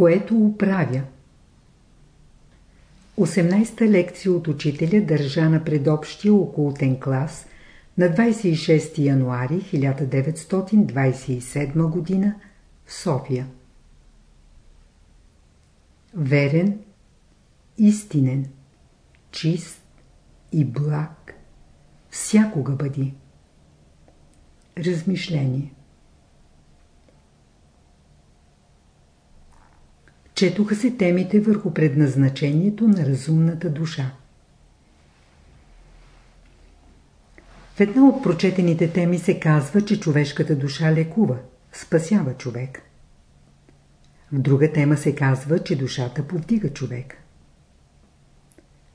което оправя. 18-та лекция от учителя държа на предобщия окултен клас на 26 януари 1927 г. в София. Верен, истинен, чист и благ всякога бъди. Размишление Четоха се темите върху предназначението на разумната душа. В една от прочетените теми се казва, че човешката душа лекува, спасява човек. В друга тема се казва, че душата повдига човек.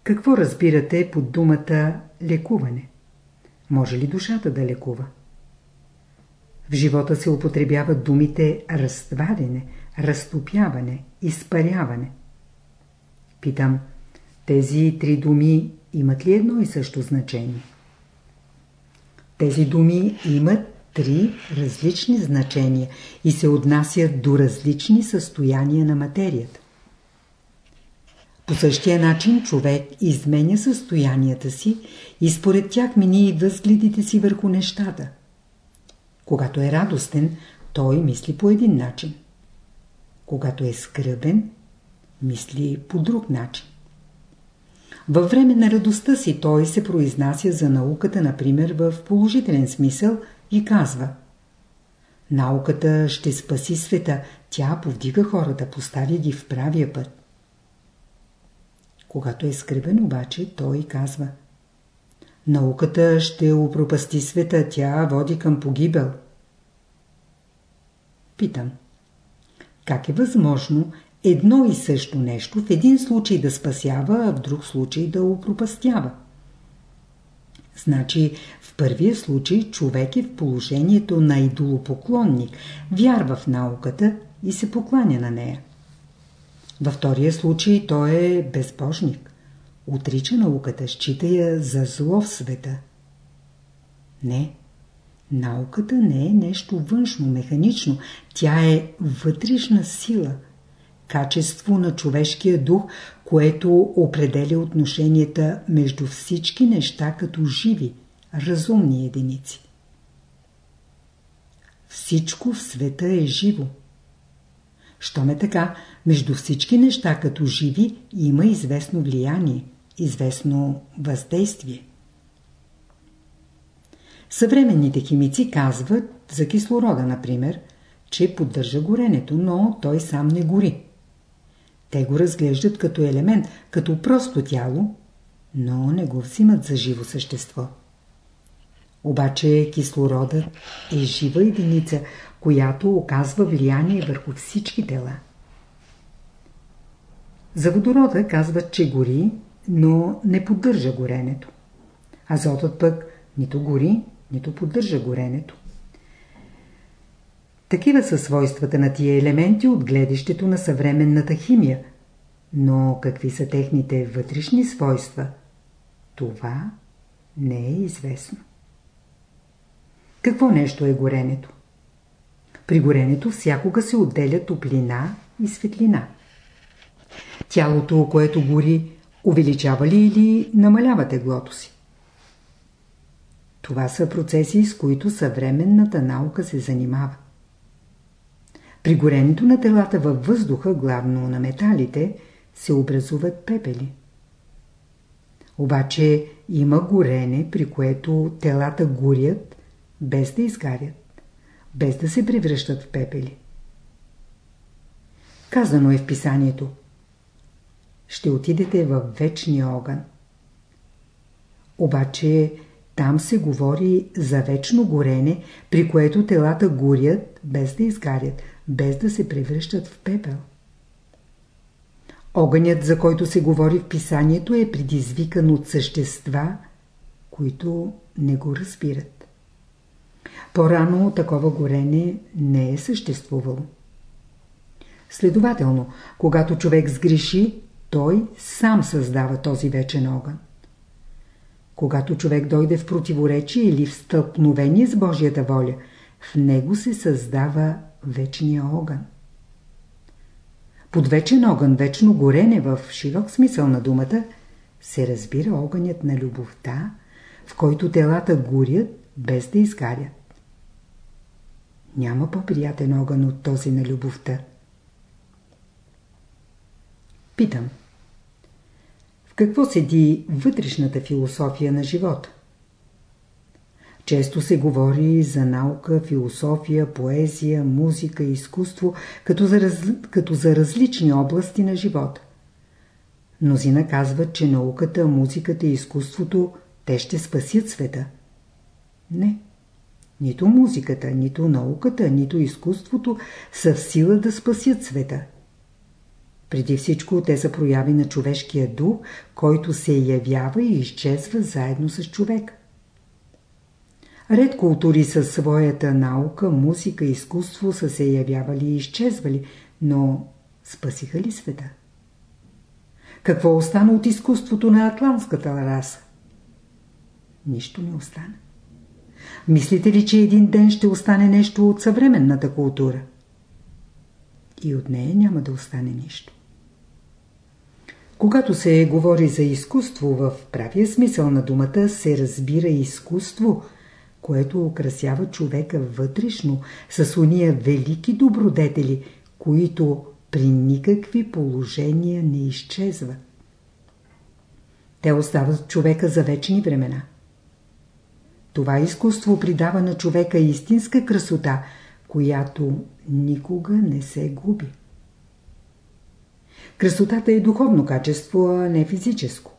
Какво разбирате под думата лекуване? Може ли душата да лекува? В живота се употребяват думите разтваряне, разтопяване, изпаряване. Питам, тези три думи имат ли едно и също значение? Тези думи имат три различни значения и се отнасят до различни състояния на материята. По същия начин човек изменя състоянията си и според тях мини и възгледите си върху нещата. Когато е радостен, той мисли по един начин. Когато е скръбен, мисли по друг начин. Във време на радостта си той се произнася за науката, например, в положителен смисъл и казва Науката ще спаси света, тя повдига хората, поставя ги в правия път. Когато е скръбен обаче, той казва Науката ще упропасти света, тя води към погибел. Питам как е възможно едно и също нещо в един случай да спасява, а в друг случай да упропастява? Значи в първия случай човек е в положението на идолопоклонник, вярва в науката и се покланя на нея. Във втория случай той е безбожник. Отрича науката, счита я за зло в света. Не. Науката не е нещо външно, механично. Тя е вътрешна сила, качество на човешкия дух, което определя отношенията между всички неща като живи, разумни единици. Всичко в света е живо. Щом е така, между всички неща като живи има известно влияние, известно въздействие. Съвременните химици казват за кислорода, например, че поддържа горенето, но той сам не гори. Те го разглеждат като елемент, като просто тяло, но не го взимат за живо същество. Обаче кислородът е жива единица, която оказва влияние върху всички тела. За водорода казват, че гори, но не поддържа горенето. Азотът пък нито гори, нито поддържа горенето. Такива са свойствата на тия елементи от гледащето на съвременната химия. Но какви са техните вътрешни свойства? Това не е известно. Какво нещо е горенето? При горенето всякога се отделя топлина и светлина. Тялото, което гори, увеличава ли или намалява теглото си? Това са процеси, с които съвременната наука се занимава. При горенето на телата във въздуха, главно на металите, се образуват пепели. Обаче има горене, при което телата горят, без да изгарят, без да се превръщат в пепели. Казано е в писанието Ще отидете в вечния огън. Обаче там се говори за вечно горене, при което телата горят, без да изгарят, без да се превръщат в пепел. Огънят, за който се говори в писанието, е предизвикан от същества, които не го разбират. По-рано такова горене не е съществувало. Следователно, когато човек сгреши, той сам създава този вечен огън. Когато човек дойде в противоречие или в стълкновение с Божията воля, в него се създава вечния огън. Под вечен огън, вечно горене в широк смисъл на думата, се разбира огънят на любовта, в който телата горят без да изгарят. Няма по-приятен огън от този на любовта. Питам. Какво седи вътрешната философия на живота? Често се говори за наука, философия, поезия, музика, изкуство, като за, раз... като за различни области на живота. Мнозина казват, че науката, музиката и изкуството те ще спасят света. Не. Нито музиката, нито науката, нито изкуството са в сила да спасят света. Преди всичко те са прояви на човешкия дух, който се явява и изчезва заедно с човек. Ред култури със своята наука, музика, изкуство са се явявали и изчезвали, но спасиха ли света? Какво остана от изкуството на атлантската раса? Нищо не остана. Мислите ли, че един ден ще остане нещо от съвременната култура? И от нея няма да остане нищо. Когато се говори за изкуство в правия смисъл на думата, се разбира изкуство, което украсява човека вътрешно с уния велики добродетели, които при никакви положения не изчезват. Те остават човека за вечни времена. Това изкуство придава на човека истинска красота, която никога не се губи. Красотата е духовно качество, а не физическо.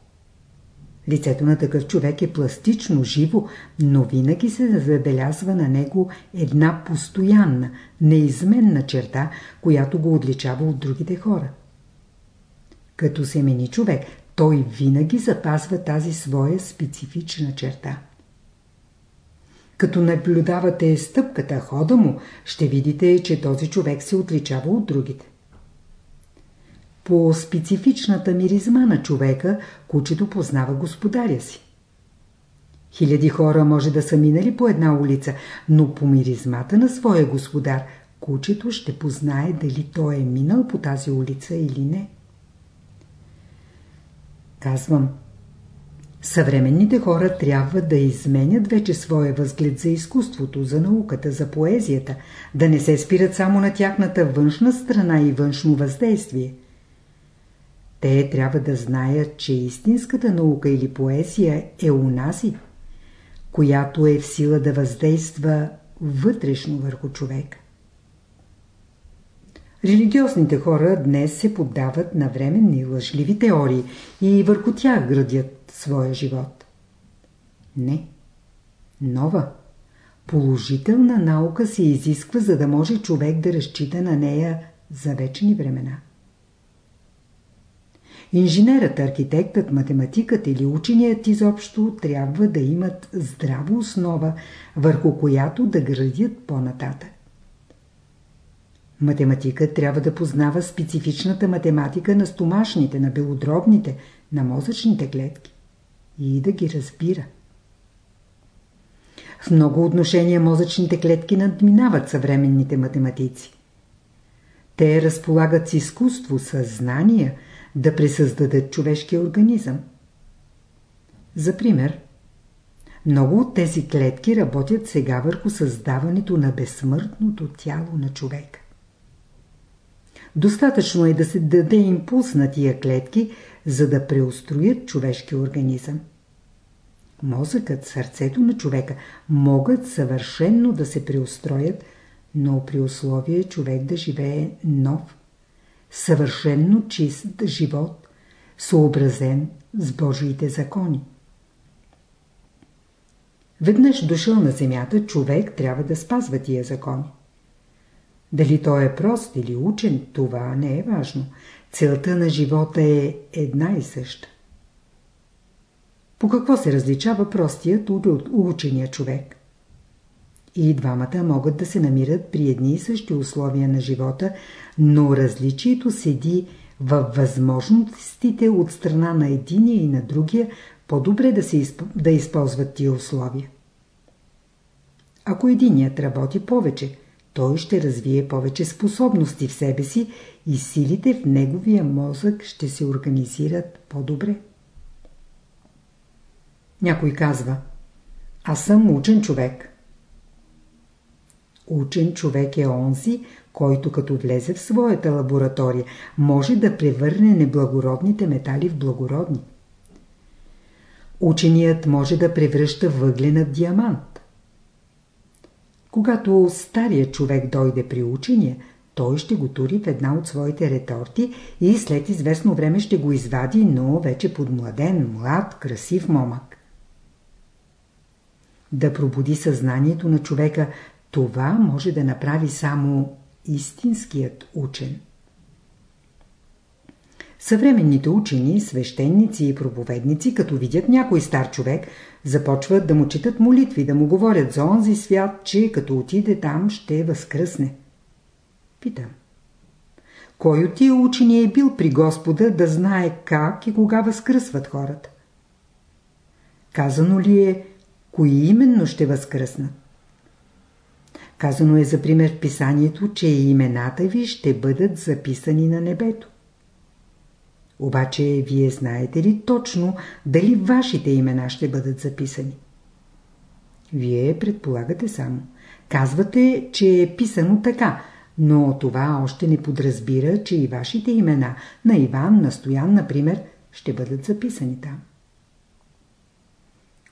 Лицето на такъв човек е пластично, живо, но винаги се забелязва на него една постоянна, неизменна черта, която го отличава от другите хора. Като семени човек, той винаги запазва тази своя специфична черта. Като наблюдавате стъпката, хода му, ще видите, че този човек се отличава от другите. По специфичната миризма на човека, кучето познава господаря си. Хиляди хора може да са минали по една улица, но по миризмата на своя господар, кучето ще познае дали той е минал по тази улица или не. Казвам, съвременните хора трябва да изменят вече своя възглед за изкуството, за науката, за поезията, да не се спират само на тяхната външна страна и външно въздействие – те трябва да знаят, че истинската наука или поезия е унази, която е в сила да въздейства вътрешно върху човек. Религиозните хора днес се поддават на временни лъжливи теории и върху тях градят своя живот. Не. Нова, положителна наука се изисква, за да може човек да разчита на нея за вечни времена. Инженерът, архитектът, математикът или ученият изобщо трябва да имат здрава основа, върху която да градят по-нататък. Математикът трябва да познава специфичната математика на стомашните, на белодробните, на мозъчните клетки и да ги разбира. В много отношения мозъчните клетки надминават съвременните математици. Те разполагат с изкуство, съзнание, да пресъздадат човешкия организъм. За пример, много от тези клетки работят сега върху създаването на безсмъртното тяло на човека. Достатъчно е да се даде импулс на тия клетки, за да преустроят човешкия организъм. Мозъкът, сърцето на човека могат съвършенно да се преустроят, но при условие човек да живее нов, съвършенно чист живот, съобразен с Божиите закони. Веднъж дошъл на земята, човек трябва да спазва тия закони. Дали той е прост или учен, това не е важно. Целта на живота е една и съща. По какво се различава простият от учения човек? И двамата могат да се намират при едни и същи условия на живота, но различието седи във възможностите от страна на единия и на другия по-добре да, изп... да използват тия условия. Ако единият работи повече, той ще развие повече способности в себе си и силите в неговия мозък ще се организират по-добре. Някой казва, аз съм учен човек. Учен човек е онзи, който като влезе в своята лаборатория, може да превърне неблагородните метали в благородни. Ученият може да превръща въглена в диамант. Когато старият човек дойде при учения, той ще го тури в една от своите реторти и след известно време ще го извади, но вече подмладен, млад, красив момък. Да пробуди съзнанието на човека, това може да направи само истинският учен. Съвременните учени, свещеници и проповедници, като видят някой стар човек, започват да му читат молитви, да му говорят за онзи свят, че като отиде там ще възкръсне. Питам. Кой от тия учени е бил при Господа да знае как и кога възкръсват хората? Казано ли е, кои именно ще възкръснат? Казано е за пример писанието, че имената ви ще бъдат записани на небето. Обаче вие знаете ли точно дали вашите имена ще бъдат записани? Вие предполагате само. Казвате, че е писано така, но това още не подразбира, че и вашите имена на Иван, на Стоян, например, ще бъдат записани там.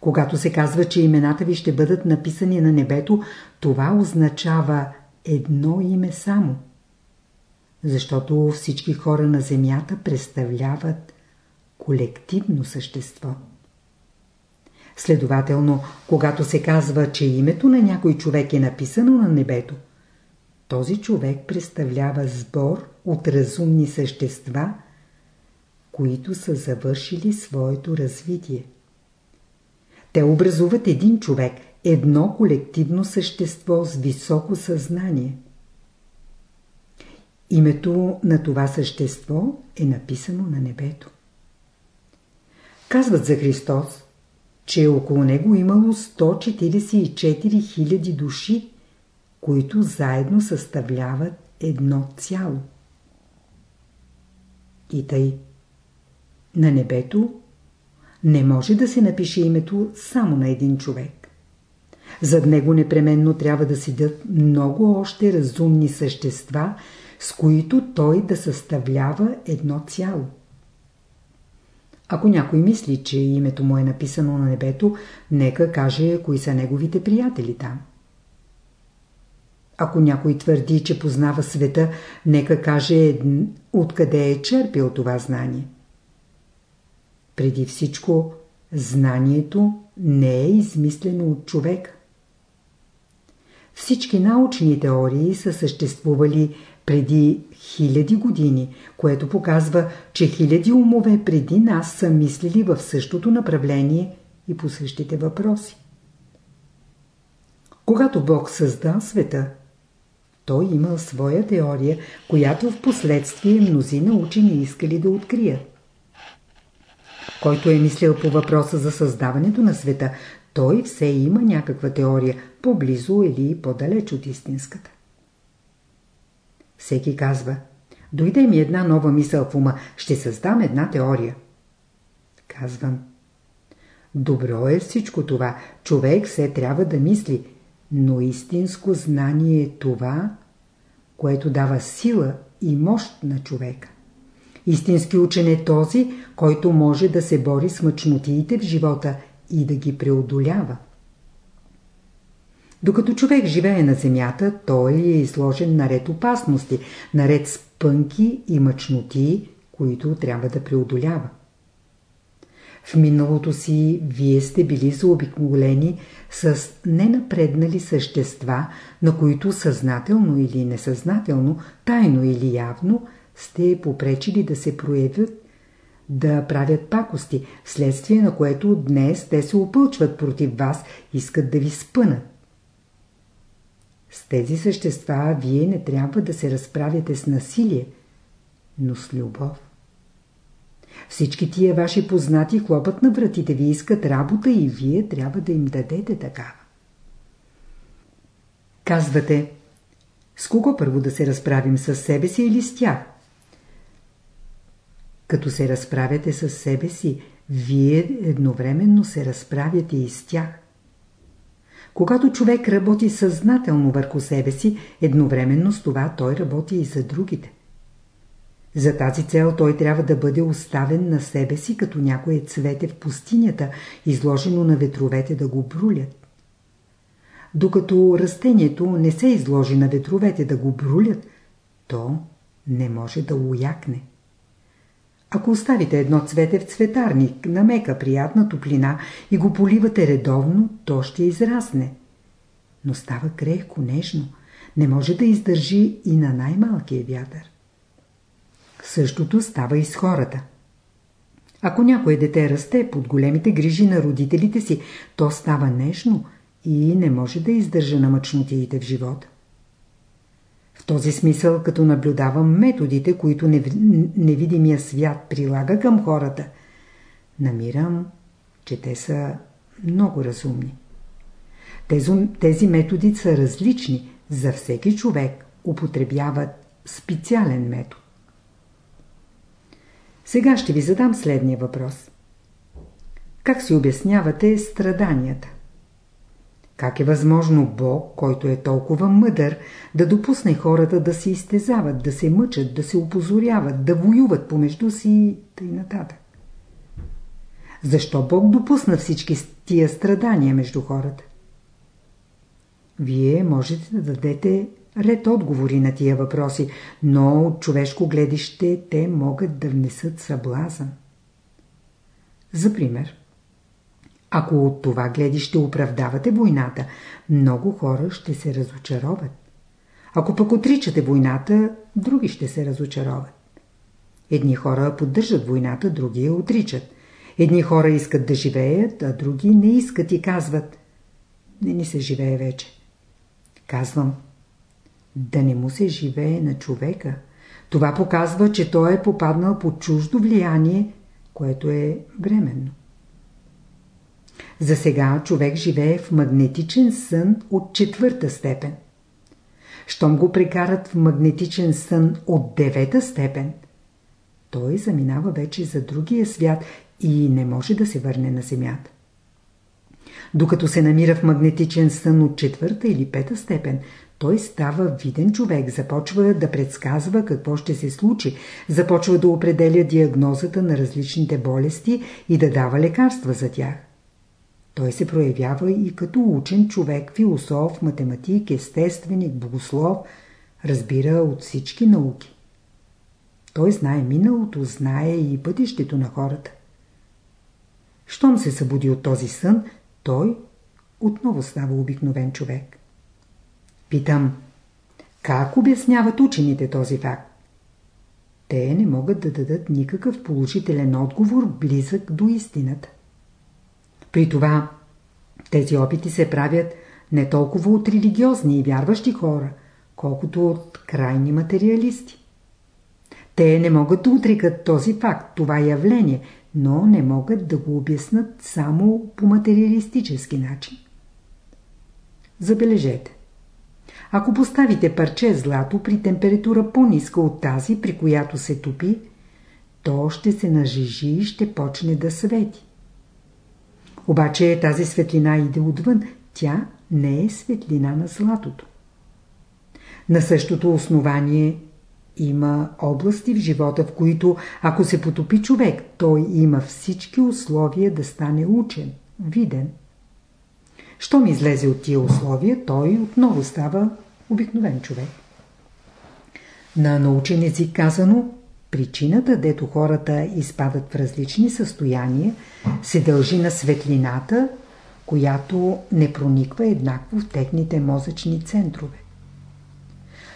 Когато се казва, че имената ви ще бъдат написани на небето, това означава едно име само. Защото всички хора на земята представляват колективно същество. Следователно, когато се казва, че името на някой човек е написано на небето, този човек представлява сбор от разумни същества, които са завършили своето развитие. Те образуват един човек, едно колективно същество с високо съзнание. Името на това същество е написано на небето. Казват за Христос, че около него имало 144 000 души, които заедно съставляват едно цяло. И тъй. На небето не може да се напише името само на един човек. Зад него непременно трябва да седят много още разумни същества, с които той да съставлява едно цяло. Ако някой мисли, че името му е написано на небето, нека каже кои са неговите приятели там. Ако някой твърди, че познава света, нека каже откъде е черпил това знание. Преди всичко, знанието не е измислено от човек. Всички научни теории са съществували преди хиляди години, което показва, че хиляди умове преди нас са мислили в същото направление и по същите въпроси. Когато Бог създа света, той имал своя теория, която в последствие мнозина учени искали да открият. Който е мислил по въпроса за създаването на света, той все има някаква теория, по-близо или по-далеч от истинската. Всеки казва, дойде ми една нова мисъл в ума, ще създам една теория. Казвам, добро е всичко това, човек се трябва да мисли, но истинско знание е това, което дава сила и мощ на човека. Истински учен е този, който може да се бори с мъчнотиите в живота и да ги преодолява. Докато човек живее на земята, той е изложен наред опасности, наред спънки и мъчноти, които трябва да преодолява. В миналото си вие сте били заобиколени с ненапреднали същества, на които съзнателно или несъзнателно, тайно или явно – сте попречили да се проявят, да правят пакости, вследствие на което днес те се опълчват против вас, искат да ви спънат. С тези същества вие не трябва да се разправяте с насилие, но с любов. Всички тия ваши познати хлопът на вратите ви искат работа и вие трябва да им дадете такава. Казвате, С кого първо да се разправим с себе си или с тях? Като се разправяте с себе си, вие едновременно се разправяте и с тях. Когато човек работи съзнателно върху себе си, едновременно с това той работи и за другите. За тази цел той трябва да бъде оставен на себе си, като някое цвете в пустинята, изложено на ветровете да го брулят. Докато растението не се изложи на ветровете да го брулят, то не може да уякне. Ако оставите едно цвете в цветарник на мека приятна топлина и го поливате редовно, то ще израсне. Но става крехко, нежно. Не може да издържи и на най-малкия вятър. Същото става и с хората. Ако някое дете расте под големите грижи на родителите си, то става нежно и не може да издържа на мъчнотиите в живота. В този смисъл, като наблюдавам методите, които невидимия свят прилага към хората, намирам, че те са много разумни. Тези, тези методи са различни. За всеки човек употребяват специален метод. Сега ще ви задам следния въпрос. Как си обяснявате страданията? Как е възможно Бог, който е толкова мъдър, да допусне хората да се изтезават, да се мъчат, да се опозоряват, да воюват помежду си и тъй нататък? Защо Бог допусна всички тия страдания между хората? Вие можете да дадете ред отговори на тия въпроси, но от човешко гледище те могат да внесат съблазън. За пример, ако от това гледище оправдавате войната, много хора ще се разочароват. Ако пък отричате войната, други ще се разочароват. Едни хора поддържат войната, други я отричат. Едни хора искат да живеят, а други не искат и казват Не ни се живее вече. Казвам Да не му се живее на човека. Това показва, че той е попаднал под чуждо влияние, което е временно. За сега човек живее в магнетичен сън от четвърта степен. Щом го прекарат в магнетичен сън от девета степен, той заминава вече за другия свят и не може да се върне на Земята. Докато се намира в магнетичен сън от четвърта или пета степен, той става виден човек, започва да предсказва какво ще се случи, започва да определя диагнозата на различните болести и да дава лекарства за тях. Той се проявява и като учен човек, философ, математик, естественик, богослов, разбира от всички науки. Той знае миналото, знае и бъдещето на хората. Щом се събуди от този сън, той отново става обикновен човек. Питам, как обясняват учените този факт? Те не могат да дадат никакъв положителен отговор близък до истината. При това тези опити се правят не толкова от религиозни и вярващи хора, колкото от крайни материалисти. Те не могат да отрекат този факт, това явление, но не могат да го обяснат само по материалистически начин. Забележете. Ако поставите парче злато при температура по-ниска от тази, при която се топи, то ще се нажежи и ще почне да свети. Обаче тази светлина иде отвън, тя не е светлина на златото. На същото основание има области в живота, в които ако се потопи човек, той има всички условия да стане учен, виден. Щом излезе от тия условия, той отново става обикновен човек. На научен език казано, Причината, дето хората изпадат в различни състояния, се дължи на светлината, която не прониква еднакво в техните мозъчни центрове.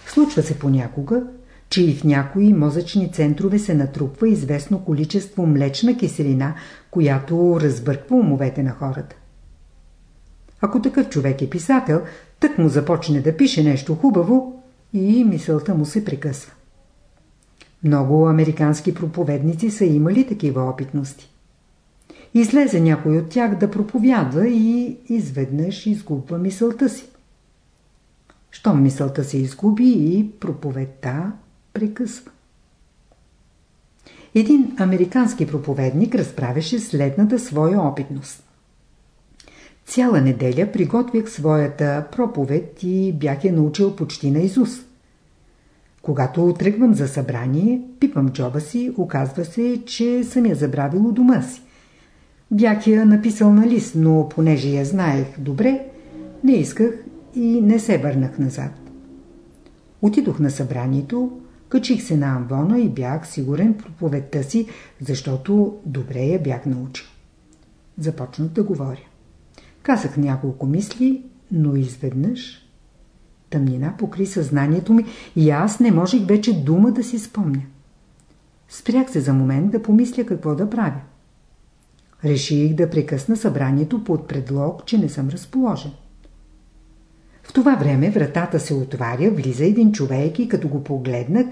Случва се понякога, че и в някои мозъчни центрове се натрупва известно количество млечна киселина, която разбърква умовете на хората. Ако такъв човек е писател, тък му започне да пише нещо хубаво и мисълта му се прекъсва. Много американски проповедници са имали такива опитности. Излезе някой от тях да проповядва и изведнъж изгубва мисълта си. Щом мисълта се изгуби и проповедта прекъсва. Един американски проповедник разправяше следната своя опитност. Цяла неделя приготвях своята проповед и бях я научил почти на Изус. Когато тръгвам за събрание, пипам джоба си, оказва се, че съм я забравил у дома си. Бях я написал на лист, но понеже я знаех добре, не исках и не се върнах назад. Отидох на събранието, качих се на амвона и бях сигурен в проповедта си, защото добре я бях научил. Започнах да говоря. Казах няколко мисли, но изведнъж тъмнина покри съзнанието ми и аз не можех вече дума да си спомня. Спрях се за момент да помисля какво да правя. Реших да прекъсна събранието под предлог, че не съм разположен. В това време вратата се отваря, влиза един човек и като го погледнах,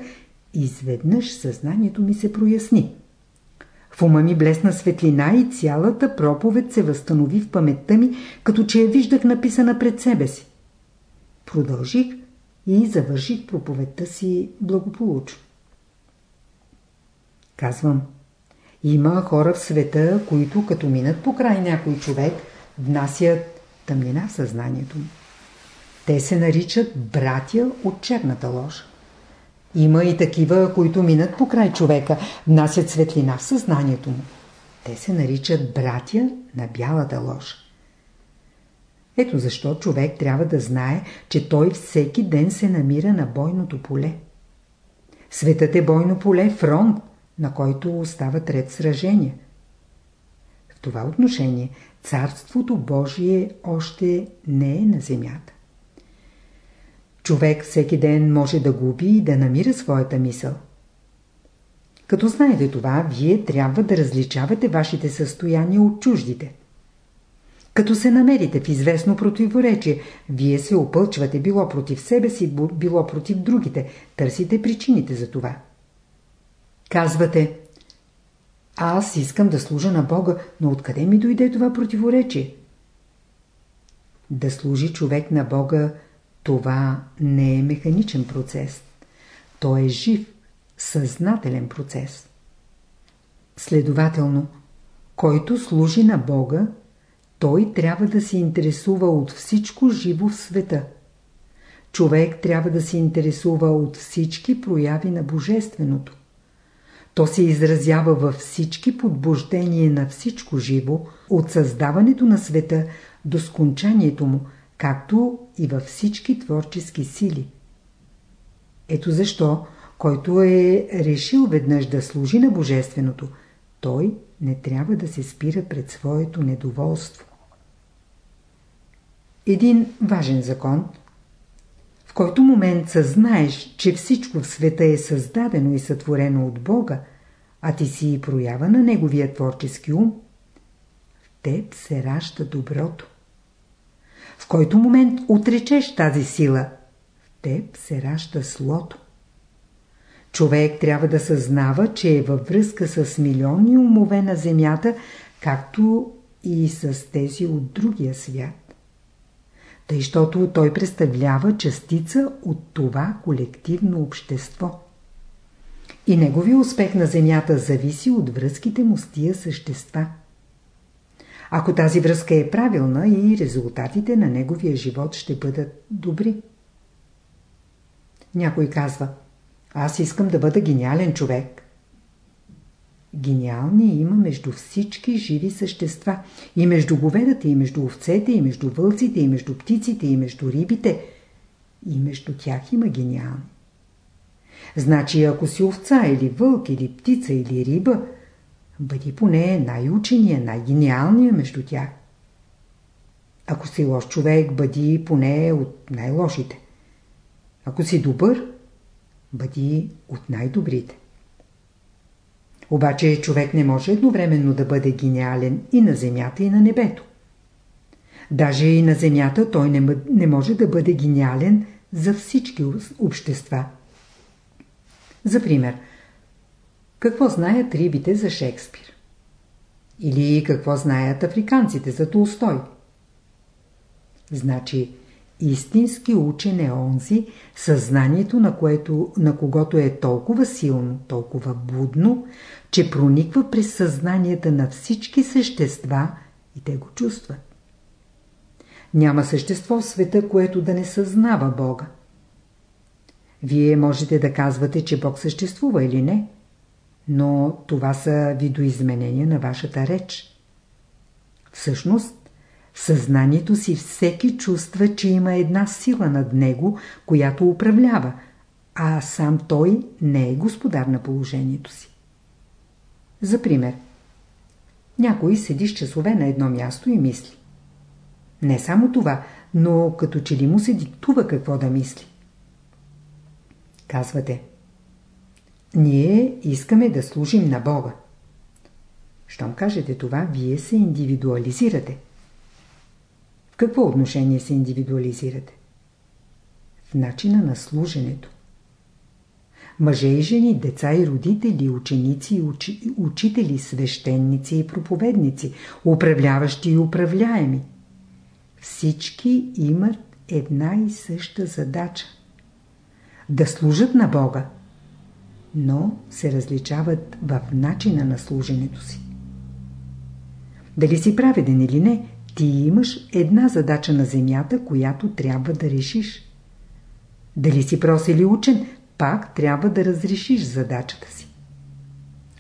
изведнъж съзнанието ми се проясни. В ума ми блесна светлина и цялата проповед се възстанови в паметта ми, като че я виждах написана пред себе си. Продължих и завърших проповедта си благополучно. Казвам, има хора в света, които като минат по край някой човек, внасят тъмнина в съзнанието му. Те се наричат братя от черната ложа. Има и такива, които минат по край човека, внасят светлина в съзнанието му. Те се наричат братя на бялата ложа. Ето защо човек трябва да знае, че той всеки ден се намира на бойното поле. Светът е бойно поле, фронт, на който остават ред сражения. В това отношение Царството Божие още не е на земята. Човек всеки ден може да губи и да намира своята мисъл. Като знаете това, вие трябва да различавате вашите състояния от чуждите. Като се намерите в известно противоречие, вие се опълчвате било против себе си, било против другите, търсите причините за това. Казвате, аз искам да служа на Бога, но откъде ми дойде това противоречие? Да служи човек на Бога това не е механичен процес. То е жив, съзнателен процес. Следователно, който служи на Бога, той трябва да се интересува от всичко живо в света. Човек трябва да се интересува от всички прояви на Божественото. То се изразява във всички подбуждения на всичко живо, от създаването на света до скончанието му – както и във всички творчески сили. Ето защо, който е решил веднъж да служи на Божественото, той не трябва да се спира пред своето недоволство. Един важен закон, в който момент съзнаеш, че всичко в света е създадено и сътворено от Бога, а ти си и проява на Неговия творчески ум, в теб се ражда доброто. В който момент отречеш тази сила, в теб се ражда слото. Човек трябва да съзнава, че е във връзка с милиони умове на Земята, както и с тези от другия свят. Тъй, защото той представлява частица от това колективно общество. И неговия успех на Земята зависи от връзките му с тия същества. Ако тази връзка е правилна и резултатите на неговия живот ще бъдат добри. Някой казва, аз искам да бъда гениален човек. Гениални има между всички живи същества. И между говедата, и между овцете, и между вълците, и между птиците, и между рибите. И между тях има гениални. Значи, ако си овца, или вълк, или птица, или риба, Бъди поне най-учения, най-гениалния между тях. Ако си лош човек, бъди поне от най-лошите. Ако си добър, бъди от най-добрите. Обаче човек не може едновременно да бъде гениален и на земята, и на небето. Даже и на земята той не, не може да бъде гениален за всички общества. За пример – какво знаят рибите за Шекспир? Или какво знаят африканците за Толстой? Значи, истински учен е онзи, съзнанието на, което, на когото е толкова силно, толкова будно, че прониква през съзнанията на всички същества и те го чувстват. Няма същество в света, което да не съзнава Бога. Вие можете да казвате, че Бог съществува или не, но това са видоизменения на вашата реч. Всъщност, съзнанието си всеки чувства, че има една сила над него, която управлява, а сам той не е господар на положението си. За пример, някой седи с часове на едно място и мисли. Не само това, но като че ли му се диктува какво да мисли. Казвате, ние искаме да служим на Бога. Щом кажете това, вие се индивидуализирате. Какво отношение се индивидуализирате? В начина на служенето. Мъже и жени, деца и родители, ученици и учи, учители, свещеници и проповедници, управляващи и управляеми. Всички имат една и съща задача. Да служат на Бога, но се различават в начина на служенето си. Дали си праведен или не, ти имаш една задача на земята, която трябва да решиш. Дали си прос или учен, пак трябва да разрешиш задачата си.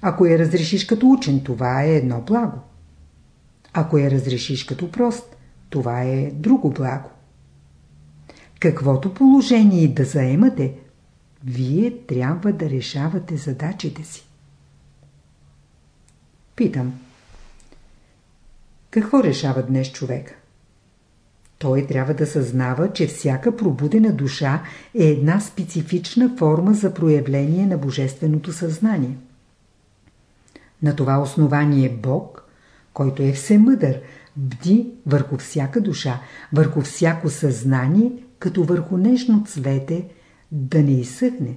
Ако я разрешиш като учен, това е едно благо. Ако я разрешиш като прост, това е друго благо. Каквото положение да заемате, вие трябва да решавате задачите си. Питам. Какво решава днес човека? Той трябва да съзнава, че всяка пробудена душа е една специфична форма за проявление на Божественото съзнание. На това основание Бог, който е всемъдър, бди върху всяка душа, върху всяко съзнание, като върху нежно цвете, да не изсъхне,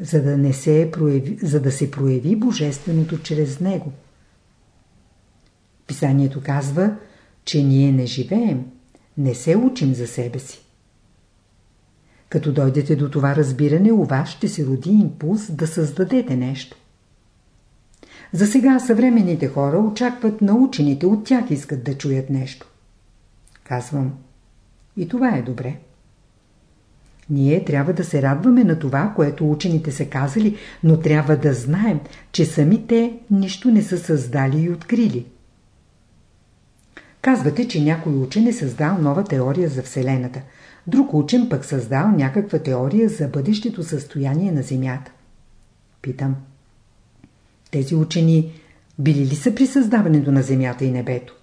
за да, не се прояви, за да се прояви Божественото чрез него. Писанието казва, че ние не живеем, не се учим за себе си. Като дойдете до това разбиране, у вас ще се роди импулс да създадете нещо. За сега съвременните хора очакват научените, от тях искат да чуят нещо. Казвам, и това е добре. Ние трябва да се радваме на това, което учените са казали, но трябва да знаем, че сами те нищо не са създали и открили. Казвате, че някой учен е създал нова теория за Вселената. Друг учен пък създал някаква теория за бъдещето състояние на Земята. Питам. Тези учени били ли са при създаването на Земята и небето?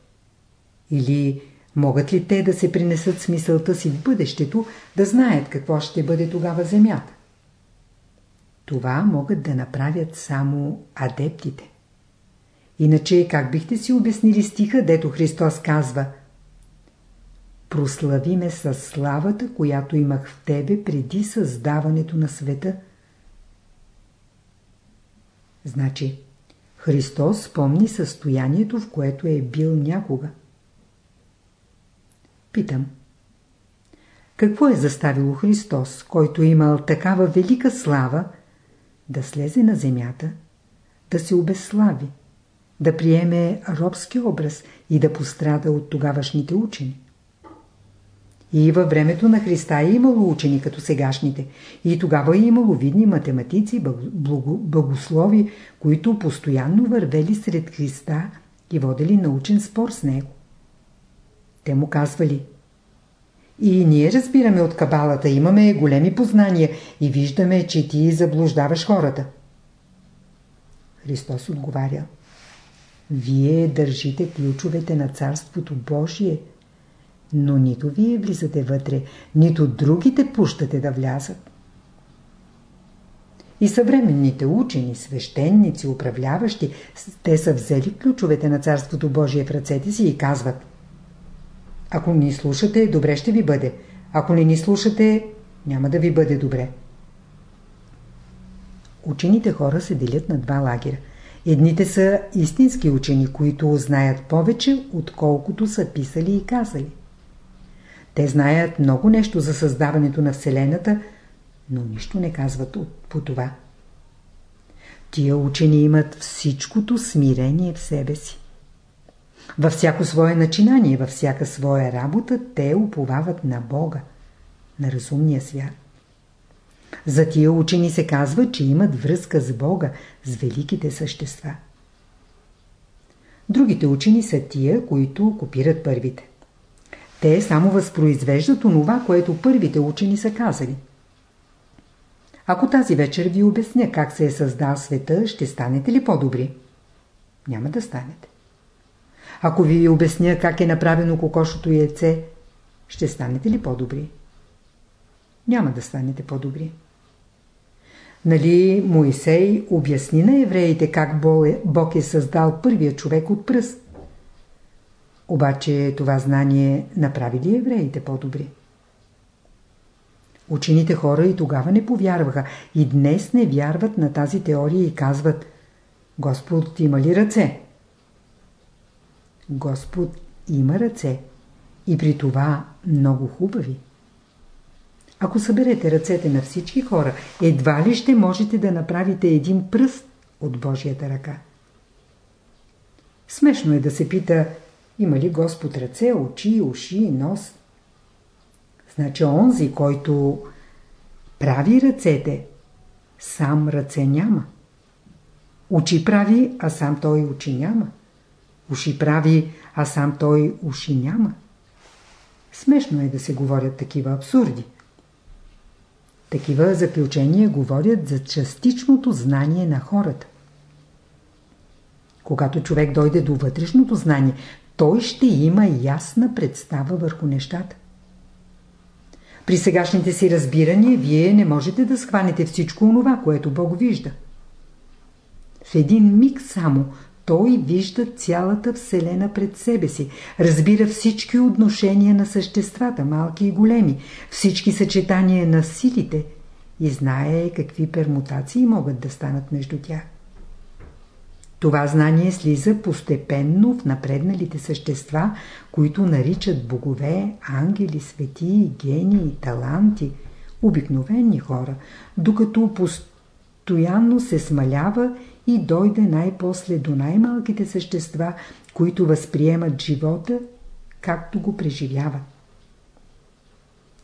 Или могат ли те да се принесат смисълта си в бъдещето, да знаят какво ще бъде тогава Земята? Това могат да направят само адептите. Иначе как бихте си обяснили стиха, дето Христос казва Прослави ме със славата, която имах в тебе преди създаването на света. Значи, Христос спомни състоянието, в което е бил някога. Питам. Какво е заставило Христос, който е имал такава велика слава, да слезе на земята, да се обезслави? Да приеме робски образ и да пострада от тогавашните учени. И във времето на Христа е имало учени като сегашните. И тогава е имало видни математици, богослови, които постоянно вървели сред Христа и водели научен спор с него. Те му казвали И ние разбираме от кабалата, имаме големи познания и виждаме, че ти заблуждаваш хората. Христос отговаря вие държите ключовете на Царството Божие, но нито вие влизате вътре, нито другите пущате да влязат. И съвременните учени, свещеници, управляващи, те са взели ключовете на Царството Божие в ръцете си и казват Ако ни слушате, добре ще ви бъде. Ако не ни слушате, няма да ви бъде добре. Учените хора се делят на два лагера – Едните са истински учени, които знаят повече, отколкото са писали и казали. Те знаят много нещо за създаването на Вселената, но нищо не казват по това. Тия учени имат всичкото смирение в себе си. Във всяко свое начинание, във всяка своя работа, те уповават на Бога, на разумния свят. За тия учени се казва, че имат връзка с Бога, с великите същества. Другите учени са тия, които копират първите. Те само възпроизвеждат онова, което първите учени са казали. Ако тази вечер ви обясня как се е създал света, ще станете ли по-добри? Няма да станете. Ако ви обясня как е направено кокошото яйце, ще станете ли по-добри? Няма да станете по-добри. Нали Моисей обясни на евреите как Бог е създал първия човек от пръст? Обаче това знание направи ли евреите по-добри? Учените хора и тогава не повярваха и днес не вярват на тази теория и казват Господ има ли ръце? Господ има ръце и при това много хубави. Ако съберете ръцете на всички хора, едва ли ще можете да направите един пръст от Божията ръка. Смешно е да се пита, има ли Господ ръце, очи, уши, нос? Значи онзи, който прави ръцете, сам ръце няма. Очи прави, а сам той очи няма. Уши прави, а сам той уши няма. Смешно е да се говорят такива абсурди. Такива заключения говорят за частичното знание на хората. Когато човек дойде до вътрешното знание, той ще има ясна представа върху нещата. При сегашните си разбирания вие не можете да схванете всичко онова, което Бог вижда. В един миг само той вижда цялата Вселена пред себе си, разбира всички отношения на съществата, малки и големи, всички съчетания на силите. И знае какви пермутации могат да станат между тях. Това знание слиза постепенно в напредналите същества, които наричат богове, ангели, светии, гении, таланти, обикновени хора, докато постоянно се смалява и дойде най-после до най-малките същества, които възприемат живота, както го преживяват.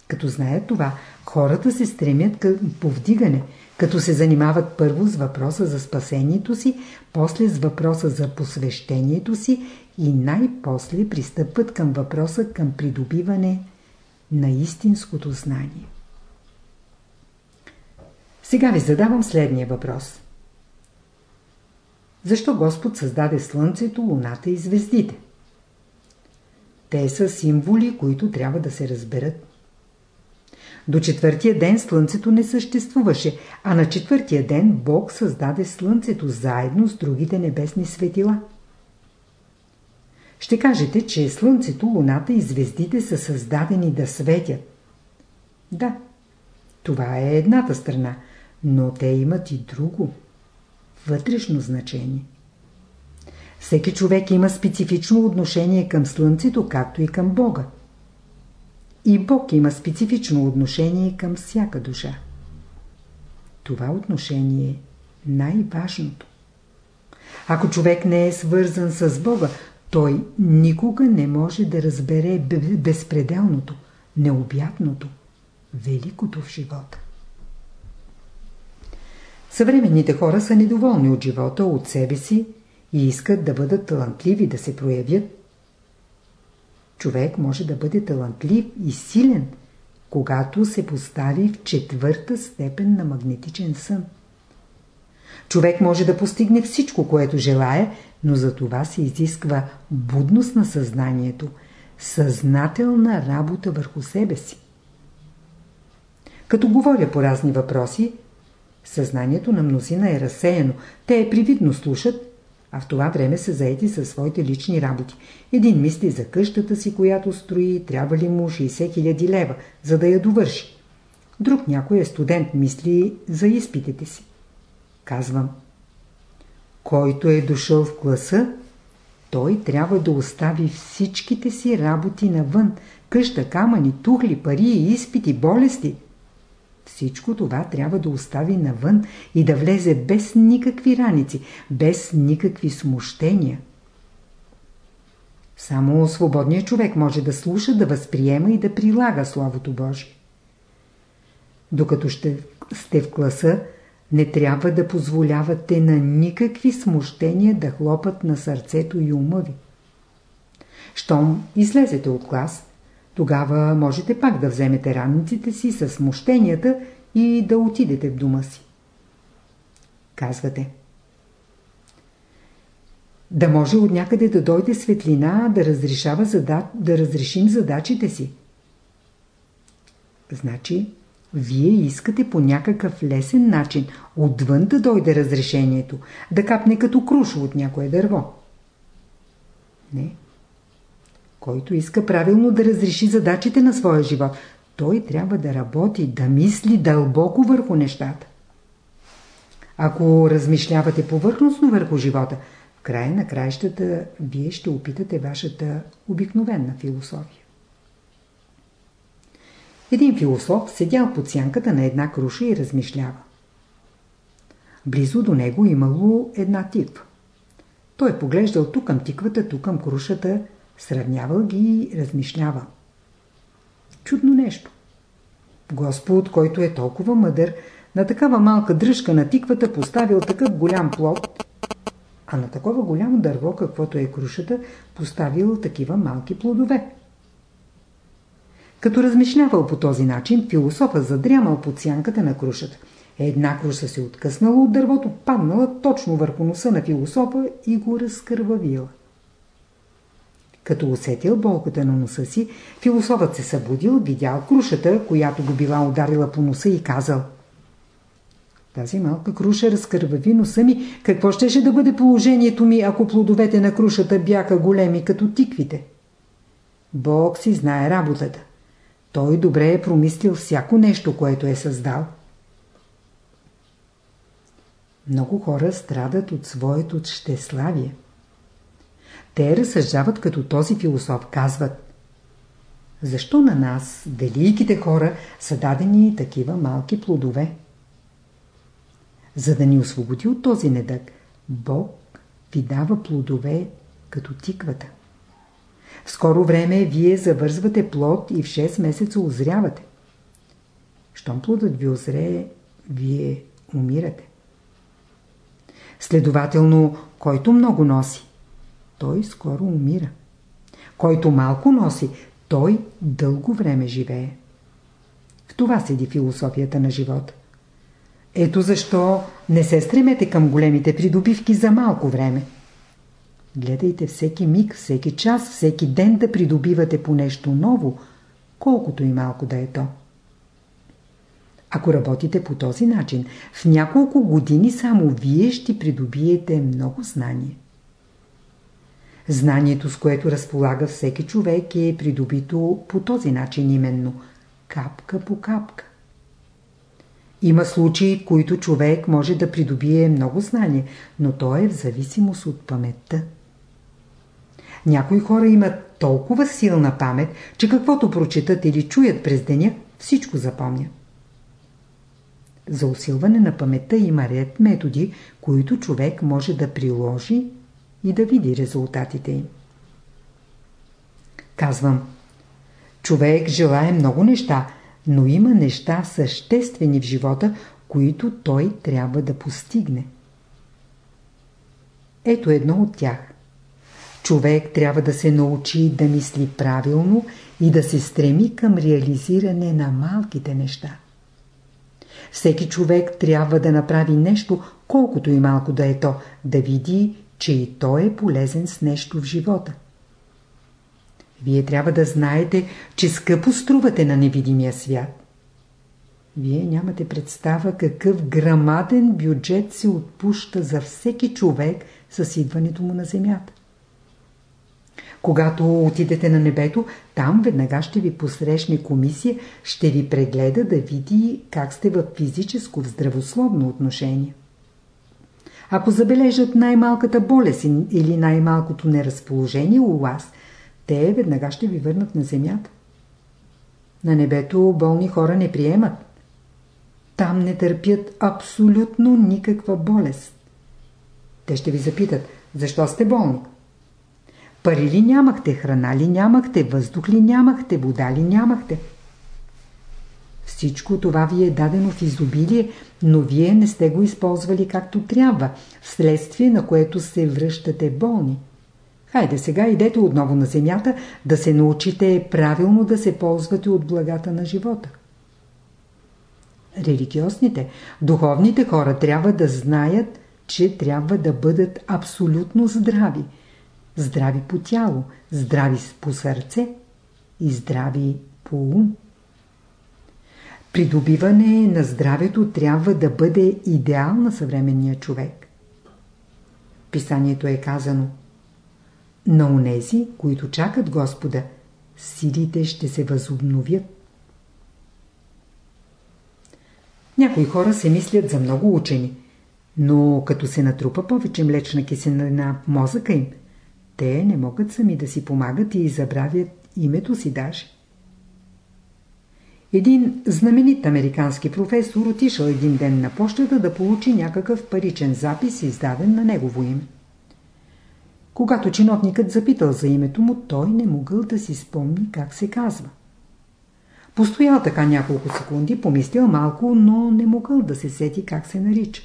Като знаят това, хората се стремят към повдигане, като се занимават първо с въпроса за спасението си, после с въпроса за посвещението си и най-после пристъпват към въпроса към придобиване на истинското знание. Сега ви задавам следния въпрос. Защо Господ създаде Слънцето, Луната и звездите? Те са символи, които трябва да се разберат. До четвъртия ден Слънцето не съществуваше, а на четвъртия ден Бог създаде Слънцето заедно с другите небесни светила. Ще кажете, че Слънцето, Луната и звездите са създадени да светят. Да, това е едната страна, но те имат и друго, вътрешно значение. Всеки човек има специфично отношение към Слънцето, както и към Бога. И Бог има специфично отношение към всяка душа. Това отношение е най-важното. Ако човек не е свързан с Бога, той никога не може да разбере безпределното, необятното, великото в живота. Съвременните хора са недоволни от живота, от себе си и искат да бъдат талантливи, да се проявят, Човек може да бъде талантлив и силен, когато се постави в четвърта степен на магнетичен сън. Човек може да постигне всичко, което желая, но за това се изисква будност на съзнанието, съзнателна работа върху себе си. Като говоря по разни въпроси, съзнанието на мнозина е разсеяно. Те привидно слушат, а в това време са заети със своите лични работи. Един мисли за къщата си, която строи, трябва ли му 60 000 лева, за да я довърши. Друг някой е студент, мисли за изпитите си. Казвам, който е дошъл в класа, той трябва да остави всичките си работи навън, къща, камъни, тухли, пари, изпити, болести. Всичко това трябва да остави навън и да влезе без никакви раници, без никакви смущения. Само свободният човек може да слуша, да възприема и да прилага Словото Божие. Докато ще сте в класа, не трябва да позволявате на никакви смущения да хлопат на сърцето и ума ви. Щом излезете от клас, тогава можете пак да вземете ранниците си с смущенията и да отидете в дома си. Казвате. Да може от някъде да дойде светлина, да, разрешава зада... да разрешим задачите си. Значи, вие искате по някакъв лесен начин отвън да дойде разрешението, да капне като крушо от някое дърво. Не. Който иска правилно да разреши задачите на своя живот, той трябва да работи, да мисли дълбоко върху нещата. Ако размишлявате повърхностно върху живота, в края на краищата вие ще опитате вашата обикновена философия. Един философ седял под сянката на една круша и размишлява. Близо до него имало една тиква. Той поглеждал тук към тиквата, тук към крушата, сравнявал ги и размишлява. Чудно нещо. Господ, който е толкова мъдър, на такава малка дръжка на тиквата поставил такъв голям плод, а на такова голямо дърво, каквото е крушата, поставил такива малки плодове. Като размишлявал по този начин, философът задрямал под сянката на крушата. Една круша се откъснала от дървото, паднала точно върху носа на философа и го разкървавила. Като усетил болката на носа си, философът се събудил, видял крушата, която го била ударила по носа и казал Тази малка круша разкървави носа ми. Какво щеше да бъде положението ми, ако плодовете на крушата бяха големи като тиквите? Бог си знае работата. Той добре е промислил всяко нещо, което е създал. Много хора страдат от своето щеславие. Те разсъждават като този философ, казват Защо на нас, великите хора, са дадени такива малки плодове? За да ни освободи от този недък, Бог ви дава плодове като тиквата. В скоро време вие завързвате плод и в 6 месеца озрявате. Щом плодът ви озрее, вие умирате. Следователно, който много носи, той скоро умира. Който малко носи, той дълго време живее. В това седи философията на живота. Ето защо не се стремете към големите придобивки за малко време. Гледайте всеки миг, всеки час, всеки ден да придобивате по нещо ново, колкото и малко да е то. Ако работите по този начин, в няколко години само вие ще придобиете много знание. Знанието, с което разполага всеки човек, е придобито по този начин именно – капка по капка. Има случаи, в които човек може да придобие много знание, но то е в зависимост от паметта. Някои хора имат толкова силна памет, че каквото прочитат или чуят през деня, всичко запомнят. За усилване на паметта има ред методи, които човек може да приложи и да види резултатите им. Казвам, човек желая много неща, но има неща съществени в живота, които той трябва да постигне. Ето едно от тях. Човек трябва да се научи да мисли правилно и да се стреми към реализиране на малките неща. Всеки човек трябва да направи нещо, колкото и малко да е то, да види, че и той е полезен с нещо в живота. Вие трябва да знаете, че скъпо струвате на невидимия свят. Вие нямате представа какъв грамаден бюджет се отпуща за всеки човек с идването му на земята. Когато отидете на небето, там веднага ще ви посрещне комисия, ще ви прегледа да види как сте в физическо, здравословно отношение. Ако забележат най-малката болест или най-малкото неразположение у вас, те веднага ще ви върнат на земята. На небето болни хора не приемат. Там не търпят абсолютно никаква болест. Те ще ви запитат, защо сте болни? Пари ли нямахте, храна ли нямахте, въздух ли нямахте, вода ли нямахте? Всичко това ви е дадено в изобилие, но вие не сте го използвали както трябва, вследствие на което се връщате болни. Хайде сега идете отново на земята да се научите правилно да се ползвате от благата на живота. Религиозните, духовните хора трябва да знаят, че трябва да бъдат абсолютно здрави. Здрави по тяло, здрави по сърце и здрави по ум. Придобиване на здравето трябва да бъде идеал на съвременния човек. Писанието е казано На унези, които чакат Господа, силите ще се възобновят. Някои хора се мислят за много учени, но като се натрупа повече млечна киселина в мозъка им, те не могат сами да си помагат и забравят името си даже. Един знаменит американски професор отишъл един ден на почтата да получи някакъв паричен запис, издаден на негово име. Когато чиновникът запитал за името му, той не могъл да си спомни как се казва. Постоял така няколко секунди, помислил малко, но не могъл да се сети как се нарича.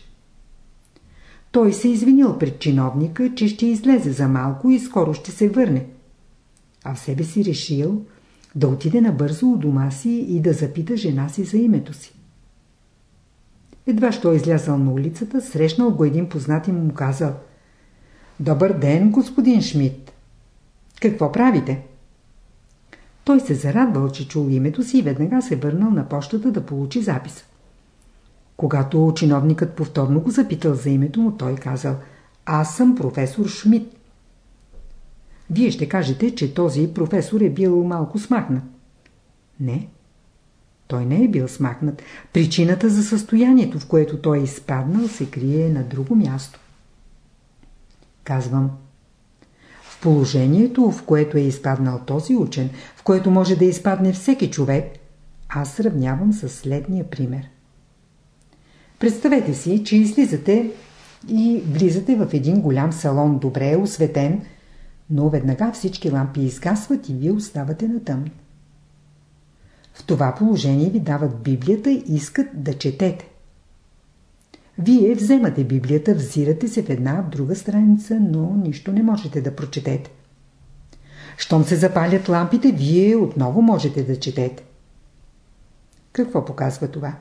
Той се извинил пред чиновника, че ще излезе за малко и скоро ще се върне. А в себе си решил да отиде набързо у дома си и да запита жена си за името си. Едва що излязъл на улицата, срещнал го един познат и му казал «Добър ден, господин Шмидт! Какво правите?» Той се зарадвал, че чул името си и веднага се върнал на почтата да получи записа. Когато чиновникът повторно го запитал за името му, той казал «Аз съм професор Шмидт». Вие ще кажете, че този професор е бил малко смахнат. Не. Той не е бил смахнат. Причината за състоянието, в което той е изпаднал, се крие на друго място. Казвам. В положението, в което е изпаднал този учен, в което може да изпадне всеки човек, аз сравнявам с следния пример. Представете си, че излизате и влизате в един голям салон, добре осветен, но веднага всички лампи изгасват и вие оставате на тъмно. В това положение ви дават Библията и искат да четете. Вие вземате Библията, взирате се в една, в друга страница, но нищо не можете да прочетете. Щом се запалят лампите, вие отново можете да четете. Какво показва това?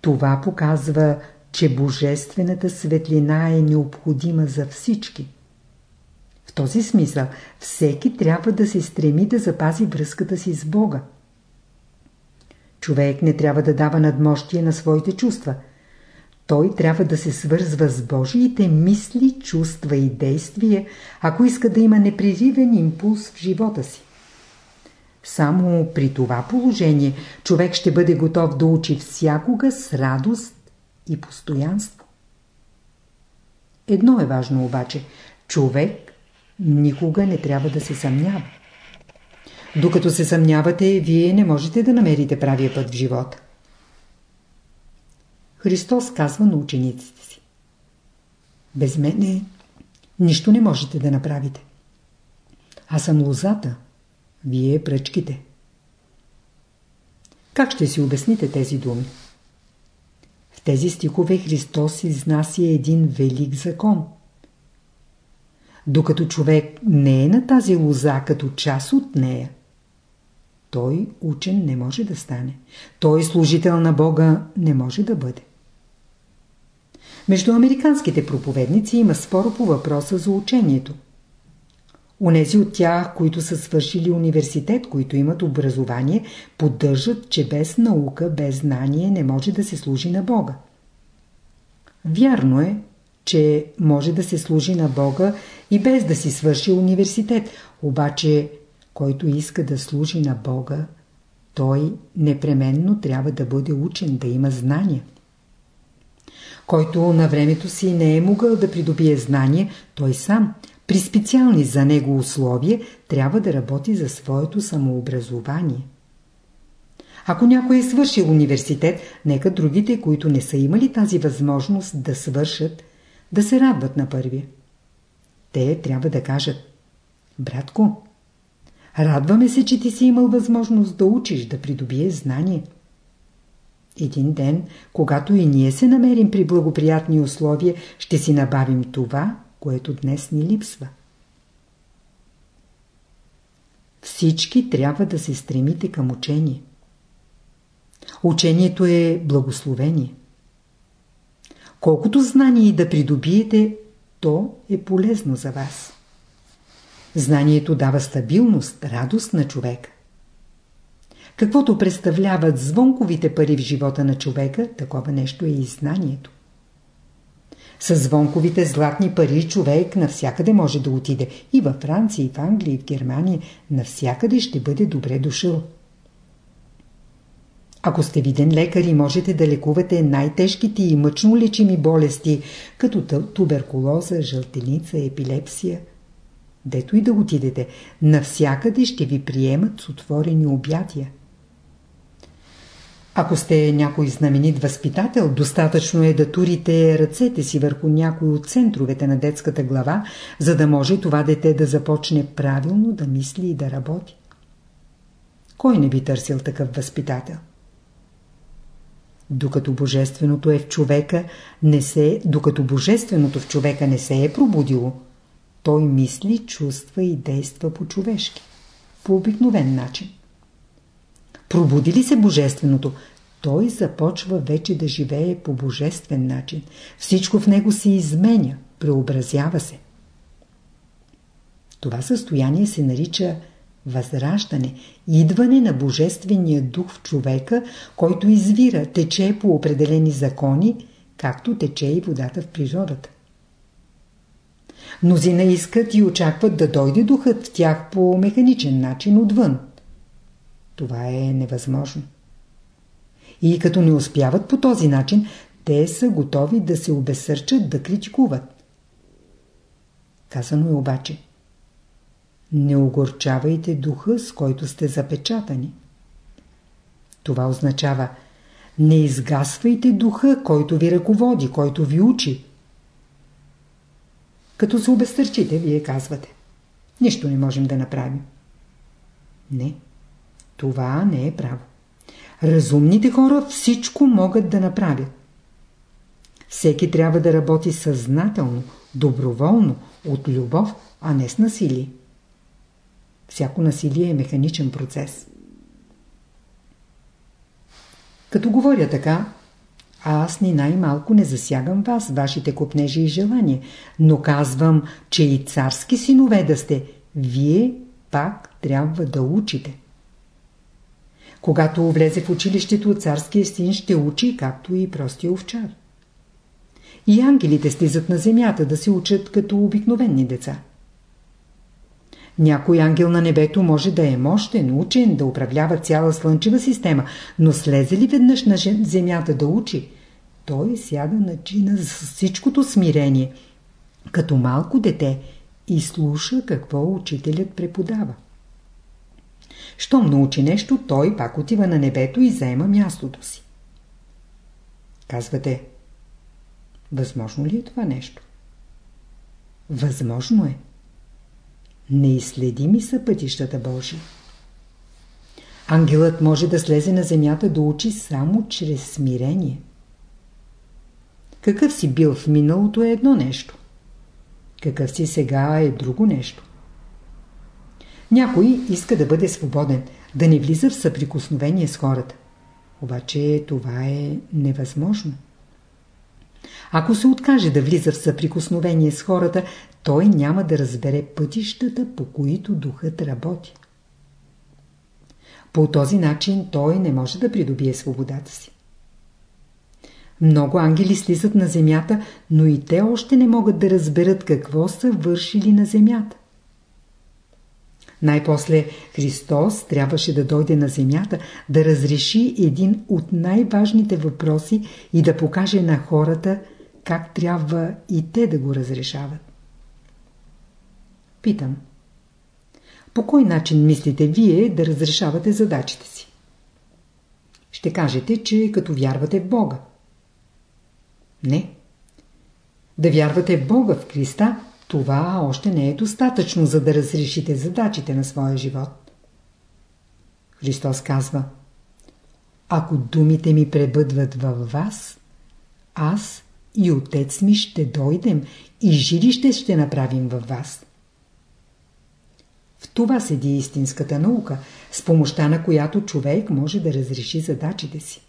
Това показва, че божествената светлина е необходима за всички. В този смисъл всеки трябва да се стреми да запази връзката си с Бога. Човек не трябва да дава надмощие на своите чувства. Той трябва да се свързва с Божиите мисли, чувства и действия, ако иска да има непреривен импулс в живота си. Само при това положение човек ще бъде готов да учи всякога с радост и постоянство. Едно е важно обаче. Човек никога не трябва да се съмнява. Докато се съмнявате, вие не можете да намерите правия път в живота. Христос казва на учениците си. Без мене нищо не можете да направите. Аз съм лозата, вие пръчките. Как ще си обясните тези думи? В тези стихове Христос изнася един велик закон. Докато човек не е на тази лоза като част от нея, той учен не може да стане. Той служител на Бога не може да бъде. Между американските проповедници има спор по въпроса за учението. Онези от тях, които са свършили университет, които имат образование, поддържат, че без наука, без знание не може да се служи на Бога. Вярно е, че може да се служи на Бога и без да си свърши университет, обаче който иска да служи на Бога, той непременно трябва да бъде учен, да има знания. Който на времето си не е могъл да придобие знание, той сам, при специални за него условия, трябва да работи за своето самообразование. Ако някой е свършил университет, нека другите, които не са имали тази възможност да свършат, да се радват на първия. Те трябва да кажат Братко, радваме се, че ти си имал възможност да учиш, да придобиеш знание. Един ден, когато и ние се намерим при благоприятни условия, ще си набавим това, което днес ни липсва. Всички трябва да се стремите към учение. Учението е благословение. Колкото знание да придобиете, то е полезно за вас. Знанието дава стабилност, радост на човека. Каквото представляват звонковите пари в живота на човека, такова нещо е и знанието. С звонковите златни пари човек навсякъде може да отиде. И във Франция, и в Англия, и в Германия. Навсякъде ще бъде добре дошъл. Ако сте виден лекар и можете да лекувате най-тежките и мъчно лечими болести, като туберкулоза, жълтеница, епилепсия, дето и да отидете, навсякъде ще ви приемат с отворени обятия. Ако сте някой знаменит възпитател, достатъчно е да турите ръцете си върху някой от центровете на детската глава, за да може това дете да започне правилно да мисли и да работи. Кой не би търсил такъв възпитател? Докато божественото е в човека, не се, докато божественото в човека не се е пробудило, той мисли, чувства и действа по човешки, по обикновен начин. Пробуди ли се Божественото, той започва вече да живее по божествен начин. Всичко в него се изменя, преобразява се. Това състояние се нарича възраждане, идване на Божествения дух в човека, който извира, тече по определени закони, както тече и водата в природата. Мнозина искат и очакват да дойде духът в тях по механичен начин отвън. Това е невъзможно. И като не успяват по този начин, те са готови да се обесърчат, да критикуват. Казано е обаче, не огорчавайте духа, с който сте запечатани. Това означава, не изгасвайте духа, който ви ръководи, който ви учи. Като се обесърчите, вие казвате, нищо не можем да направим. Не. Това не е право. Разумните хора всичко могат да направят. Всеки трябва да работи съзнателно, доброволно, от любов, а не с насилие. Всяко насилие е механичен процес. Като говоря така, аз ни най-малко не засягам вас, вашите купнежи и желания, но казвам, че и царски синове да сте, вие пак трябва да учите. Когато влезе в училището, царския син ще учи, както и простия овчар. И ангелите слизат на земята да се учат като обикновени деца. Някой ангел на небето може да е мощен, учен, да управлява цяла слънчева система, но слезе ли веднъж на земята да учи, той сяда на чина с всичкото смирение, като малко дете и слуша какво учителят преподава. Щом научи нещо, той пак отива на небето и заема мястото си. Казвате, възможно ли е това нещо? Възможно е. Неизследими са пътищата Божии. Ангелът може да слезе на земята да учи само чрез смирение. Какъв си бил в миналото е едно нещо. Какъв си сега е друго нещо. Някой иска да бъде свободен, да не влиза в съприкосновение с хората. Обаче това е невъзможно. Ако се откаже да влиза в съприкосновение с хората, той няма да разбере пътищата, по които духът работи. По този начин той не може да придобие свободата си. Много ангели слизат на земята, но и те още не могат да разберат какво са вършили на земята. Най-после Христос трябваше да дойде на земята, да разреши един от най-важните въпроси и да покаже на хората как трябва и те да го разрешават. Питам. По кой начин мислите вие да разрешавате задачите си? Ще кажете, че като вярвате в Бога. Не. Да вярвате в Бога, в Христа, това още не е достатъчно, за да разрешите задачите на своя живот. Христос казва Ако думите ми пребъдват във вас, аз и отец ми ще дойдем и жилище ще направим във вас. В това седи истинската наука, с помощта на която човек може да разреши задачите си.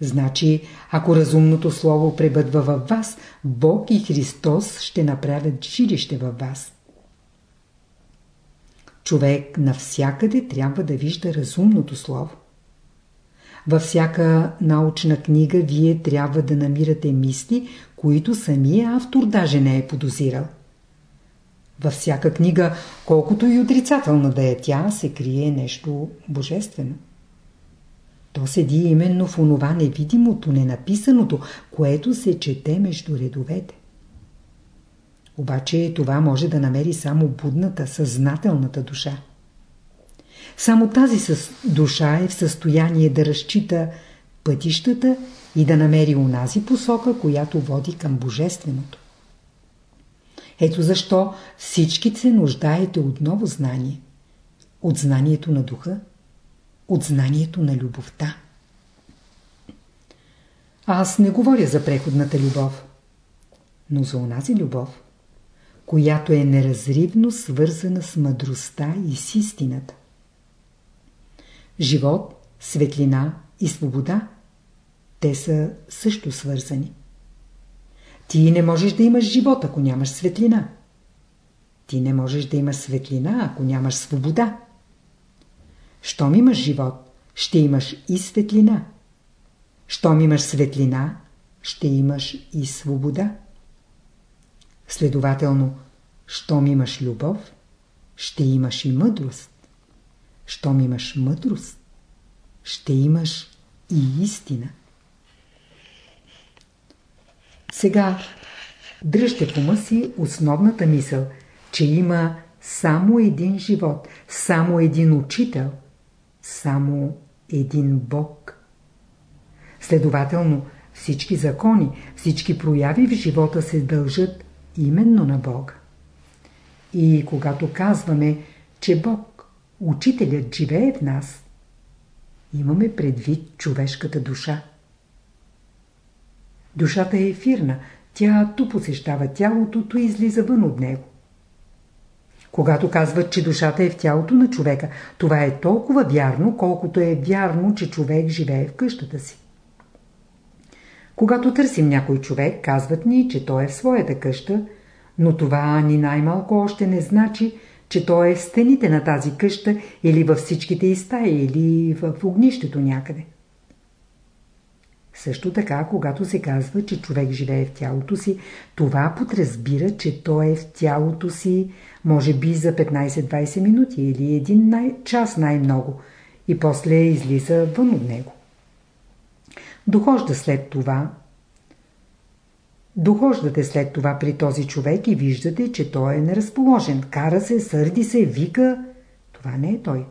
Значи, ако разумното слово пребъдва във вас, Бог и Христос ще направят жилище във вас. Човек навсякъде трябва да вижда разумното слово. Във всяка научна книга вие трябва да намирате мисли, които самия автор даже не е подозирал. Във всяка книга, колкото и отрицателна да е тя, се крие нещо божествено. То седи именно в онова невидимото, ненаписаното, което се чете между редовете. Обаче това може да намери само будната, съзнателната душа. Само тази душа е в състояние да разчита пътищата и да намери унази посока, която води към Божественото. Ето защо всички се нуждаете от ново знание. От знанието на духа, от знанието на любовта. Аз не говоря за преходната любов, но за онази любов, която е неразривно свързана с мъдростта и с истината. Живот, светлина и свобода – те са също свързани. Ти не можеш да имаш живот, ако нямаш светлина. Ти не можеш да имаш светлина, ако нямаш свобода. Щом имаш живот, ще имаш и светлина. Щом имаш светлина, ще имаш и свобода. Следователно, щом имаш любов, ще имаш и мъдрост. Щом имаш мъдрост, ще имаш и истина. Сега дръжте в ума си основната мисъл, че има само един живот, само един учител, само един Бог. Следователно, всички закони, всички прояви в живота се дължат именно на Бога. И когато казваме, че Бог, учителят, живее в нас, имаме предвид човешката душа. Душата е ефирна, тя ту посещава тялото, ту излиза вън от него. Когато казват, че душата е в тялото на човека, това е толкова вярно, колкото е вярно, че човек живее в къщата си. Когато търсим някой човек, казват ни, че той е в своята къща, но това ни най-малко още не значи, че той е в стените на тази къща или във всичките и или в огнището някъде. Също така, когато се казва, че човек живее в тялото си, това подразбира, че той е в тялото си, може би за 15-20 минути или един най- час най-много, и после излиза вън от него. Дохожда след това. Дохождате след това при този човек и виждате, че той е неразположен. Кара се, сърди се, вика. Това не е той.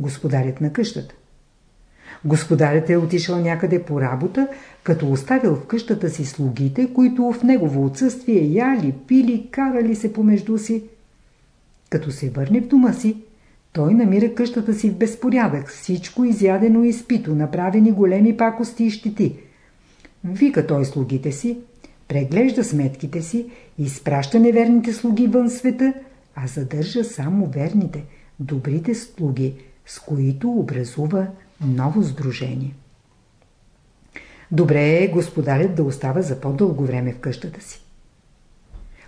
Господарят на къщата. Господарят е отишъл някъде по работа, като оставил в къщата си слугите, които в негово отсъствие яли, пили, карали се помежду си. Като се върне в дома си, той намира къщата си в безпорядък, всичко изядено и изпито, направени големи пакости и щити. Вика той слугите си, преглежда сметките си, изпраща неверните слуги вън света, а задържа само верните, добрите слуги, с които образува ново сдружение. Добре е господарят да остава за по-дълго време в къщата си.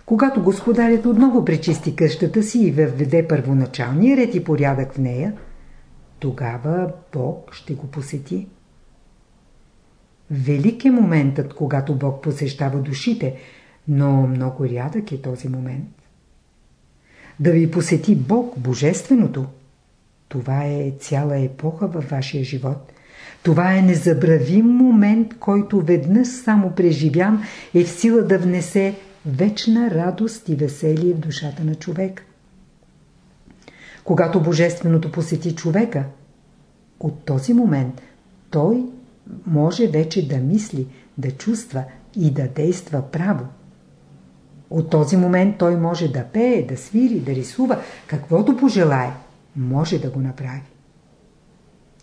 Когато господарят отново пречисти къщата си и въведе първоначалния ред и порядък в нея, тогава Бог ще го посети. Велик е моментът, когато Бог посещава душите, но много рядък е този момент. Да ви посети Бог, Божественото, това е цяла епоха във вашия живот. Това е незабравим момент, който веднъж само преживян е в сила да внесе вечна радост и веселие в душата на човек. Когато Божественото посети човека, от този момент той може вече да мисли, да чувства и да действа право. От този момент той може да пее, да свири, да рисува, каквото пожелае, може да го направи.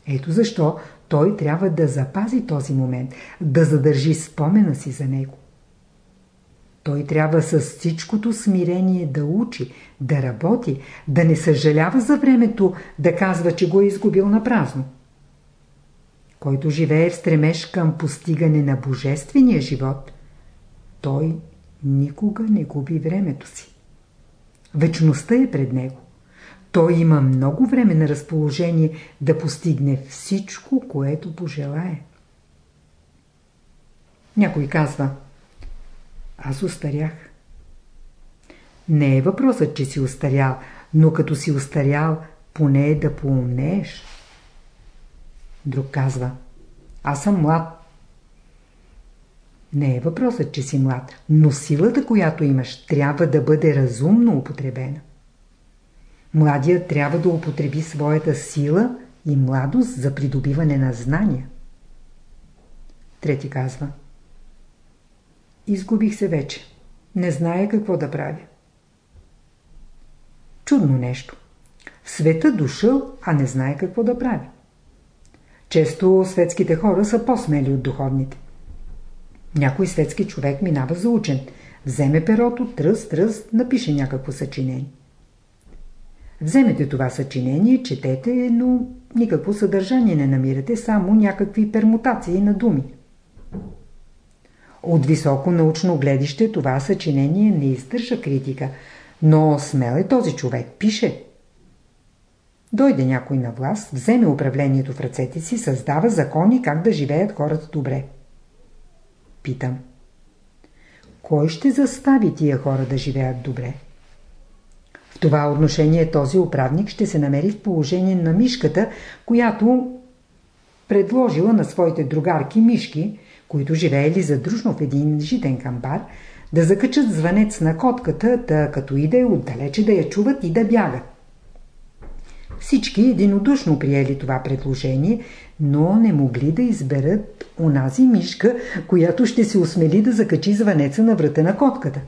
Ето защо той трябва да запази този момент, да задържи спомена си за него. Той трябва с всичкото смирение да учи, да работи, да не съжалява за времето, да казва, че го е изгубил на празно. Който живее в стремеж към постигане на божествения живот, той никога не губи времето си. Вечността е пред него. Той има много време на разположение да постигне всичко, което пожелае. Някой казва – аз устарях. Не е въпросът, че си устарял, но като си устарял, поне е да поумнееш. Друг казва, аз съм млад. Не е въпросът, че си млад, но силата, която имаш, трябва да бъде разумно употребена. Младият трябва да употреби своята сила и младост за придобиване на знания. Трети казва – Изгубих се вече. Не зная какво да правя. Чудно нещо. В света дошъл, а не знае какво да прави. Често светските хора са по-смели от духовните. Някой светски човек минава за учен. Вземе перото, тръст, тръст, напише някакво съчинение. Вземете това съчинение, четете, но никакво съдържание не намирате, само някакви пермутации на думи. От високо научно гледище това съчинение не издържа критика, но смел е този човек, пише. Дойде някой на власт, вземе управлението в ръцете си, създава закони как да живеят хората добре. Питам. Кой ще застави тия хора да живеят добре? В това отношение този управник ще се намери в положение на мишката, която предложила на своите другарки мишки, които живеели задружно в един житен камбар, да закачат звънец на котката, да като иде отдалече да я чуват и да бягат. Всички единодушно приели това предложение, но не могли да изберат онази мишка, която ще се осмели да закачи звънеца на врата на котката.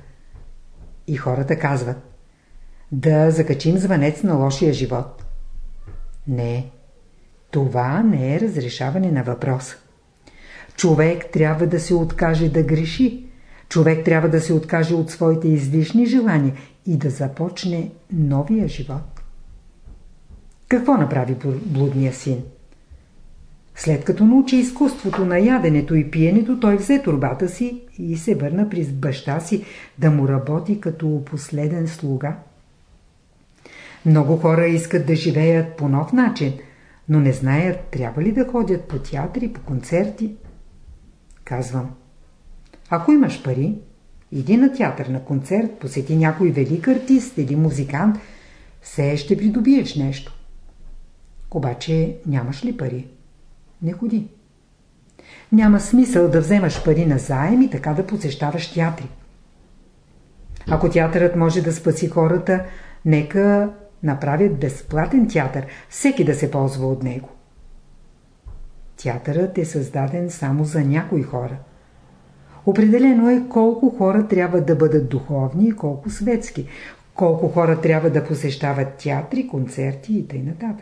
И хората казват да закачим звънец на лошия живот. Не, това не е разрешаване на въпроса. Човек трябва да се откаже да греши. Човек трябва да се откаже от своите излишни желания и да започне новия живот. Какво направи блудния син? След като научи изкуството на яденето и пиенето, той взе турбата си и се върна при баща си да му работи като последен слуга. Много хора искат да живеят по нов начин, но не знаят трябва ли да ходят по театри, по концерти. Казвам. Ако имаш пари, иди на театър, на концерт, посети някой велик артист или музикант, все ще придобиеш нещо. Обаче нямаш ли пари? Не ходи. Няма смисъл да вземаш пари на заем и така да посещаваш театри. Ако театърът може да спаси хората, нека направят безплатен театър, всеки да се ползва от него. Театърът е създаден само за някои хора. Определено е колко хора трябва да бъдат духовни и колко светски, колко хора трябва да посещават театри, концерти и т.н.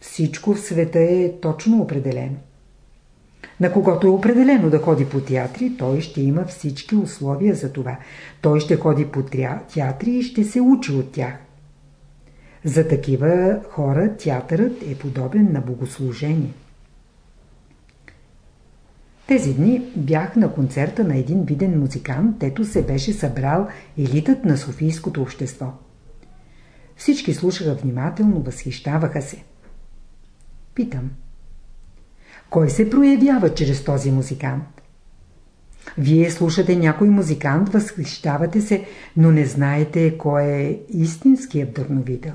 Всичко в света е точно определено. На когото е определено да ходи по театри, той ще има всички условия за това. Той ще ходи по театри и ще се учи от тях. За такива хора театърът е подобен на богослужение. Тези дни бях на концерта на един виден музикант, тето се беше събрал елитът на Софийското общество. Всички слушаха внимателно, възхищаваха се. Питам. Кой се проявява чрез този музикант? Вие слушате някой музикант, възхищавате се, но не знаете кой е истинският вдъхновител.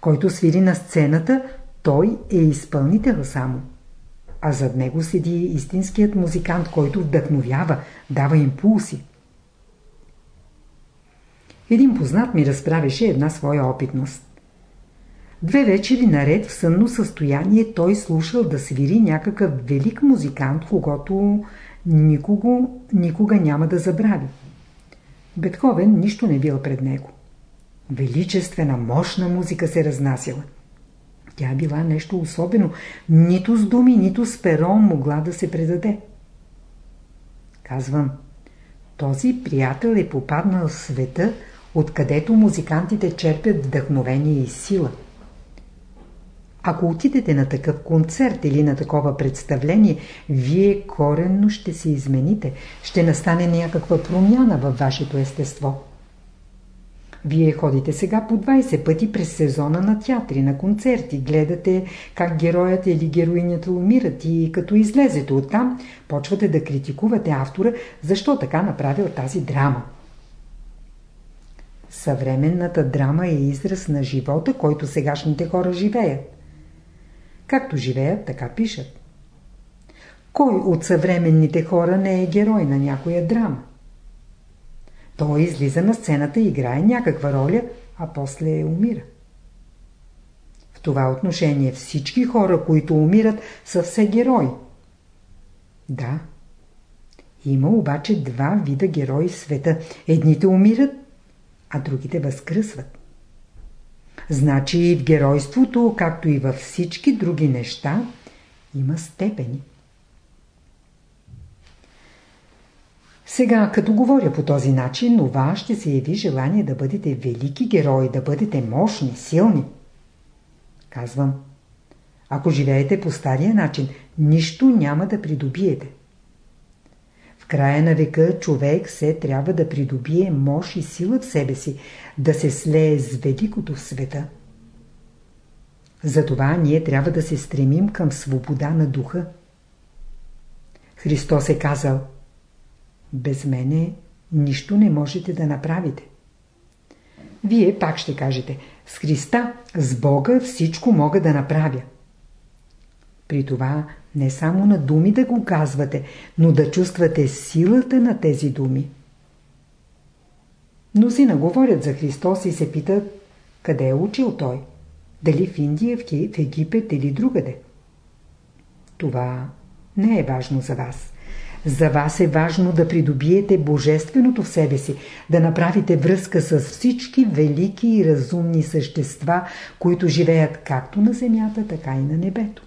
Който свири на сцената, той е изпълнител само. А зад него седи истинският музикант, който вдъхновява, дава импулси. Един познат ми разправеше една своя опитност. Две вечери наред в сънно състояние той слушал да свири някакъв велик музикант, когато никого, никога няма да забрави. Бетховен нищо не бил пред него. Величествена, мощна музика се разнасяла. Тя била нещо особено. Нито с думи, нито с перо могла да се предаде. Казвам, този приятел е попаднал в света, откъдето музикантите черпят вдъхновение и сила. Ако отидете на такъв концерт или на такова представление, вие коренно ще се измените, ще настане някаква промяна във вашето естество. Вие ходите сега по 20 пъти през сезона на театри, на концерти, гледате как героят или героинята умират и като излезете оттам, почвате да критикувате автора, защо така направил тази драма. Съвременната драма е израз на живота, който сегашните хора живеят. Както живеят, така пишат. Кой от съвременните хора не е герой на някоя драма? Той излиза на сцената и играе някаква роля, а после умира. В това отношение всички хора, които умират, са все герои. Да. Има обаче два вида герои в света. Едните умират, а другите възкръсват. Значи и в геройството, както и във всички други неща, има степени. Сега, като говоря по този начин, у вас ще се яви желание да бъдете велики герои, да бъдете мощни, силни. Казвам, ако живеете по стария начин, нищо няма да придобиете. В края на века човек се трябва да придобие мощ и сила в себе си, да се слее с великото в света. Затова ние трябва да се стремим към свобода на духа. Христос е казал – без мене нищо не можете да направите. Вие пак ще кажете, с Христа, с Бога всичко мога да направя. При това не само на думи да го казвате, но да чувствате силата на тези думи. Мнозина говорят за Христос и се питат, къде е учил Той? Дали в Индия, в Египет или другаде? Това не е важно за вас. За вас е важно да придобиете божественото в себе си, да направите връзка с всички велики и разумни същества, които живеят както на земята, така и на небето.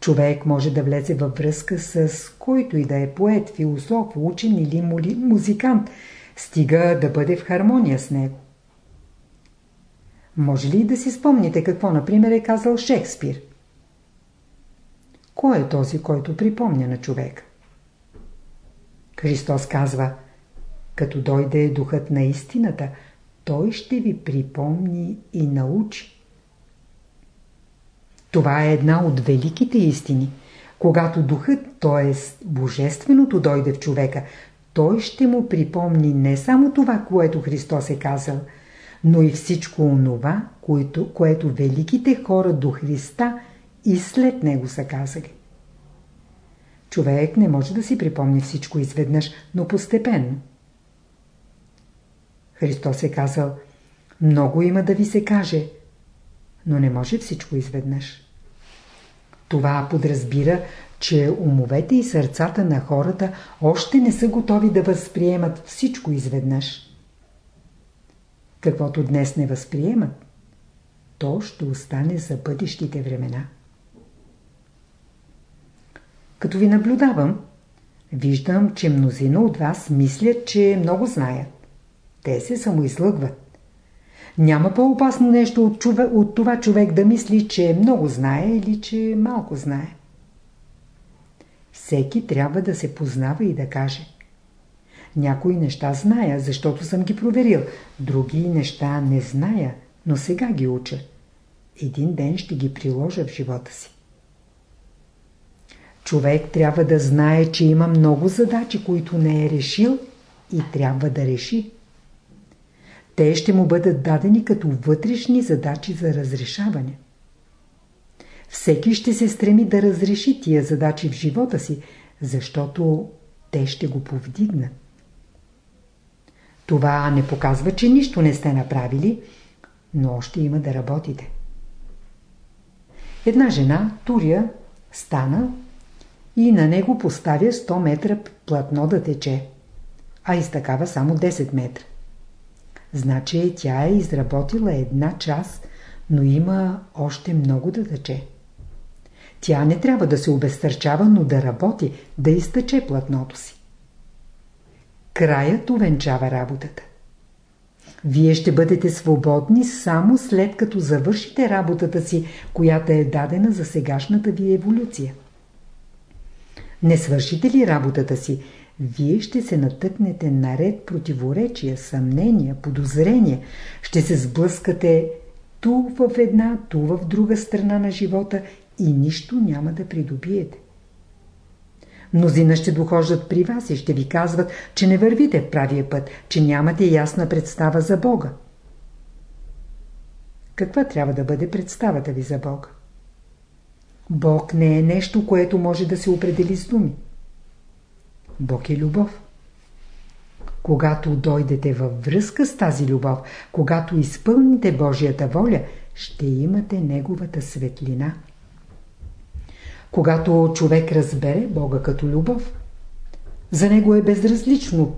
Човек може да влезе във връзка с който и да е поет, философ, учен или музикант, стига да бъде в хармония с него. Може ли да си спомните какво, например, е казал Шекспир? Кой е този, който припомня на човек? Христос казва, като дойде духът на истината, той ще ви припомни и научи. Това е една от великите истини. Когато духът, т.е. божественото дойде в човека, той ще му припомни не само това, което Христос е казал, но и всичко онова, което, което великите хора до Христа и след него са казали. Човек не може да си припомни всичко изведнъж, но постепенно. Христос е казал, много има да ви се каже, но не може всичко изведнъж. Това подразбира, че умовете и сърцата на хората още не са готови да възприемат всичко изведнъж. Каквото днес не възприемат, то ще остане за бъдещите времена. Като ви наблюдавам, виждам, че мнозина от вас мислят, че много знаят. Те се самоизлъгват. Няма по-опасно нещо от, чуве, от това човек да мисли, че много знае или че малко знае. Всеки трябва да се познава и да каже. Някои неща зная, защото съм ги проверил. Други неща не зная, но сега ги уча. Един ден ще ги приложа в живота си. Човек трябва да знае, че има много задачи, които не е решил и трябва да реши. Те ще му бъдат дадени като вътрешни задачи за разрешаване. Всеки ще се стреми да разреши тия задачи в живота си, защото те ще го повдигнат. Това не показва, че нищо не сте направили, но още има да работите. Една жена, Туря, стана и на него поставя 100 метра платно да тече, а изтакава само 10 метра. Значи тя е изработила една час, но има още много да тече. Тя не трябва да се обезтърчава, но да работи, да изтъче платното си. Краят увенчава работата. Вие ще бъдете свободни само след като завършите работата си, която е дадена за сегашната ви еволюция. Не свършите ли работата си, вие ще се натъкнете наред противоречия, съмнения, подозрения, ще се сблъскате ту в една, ту в друга страна на живота и нищо няма да придобиете. Мнозина ще дохождат при вас и ще ви казват, че не вървите в правия път, че нямате ясна представа за Бога. Каква трябва да бъде представата ви за Бога? Бог не е нещо, което може да се определи с думи. Бог е любов. Когато дойдете във връзка с тази любов, когато изпълните Божията воля, ще имате Неговата светлина. Когато човек разбере Бога като любов, за него е безразлично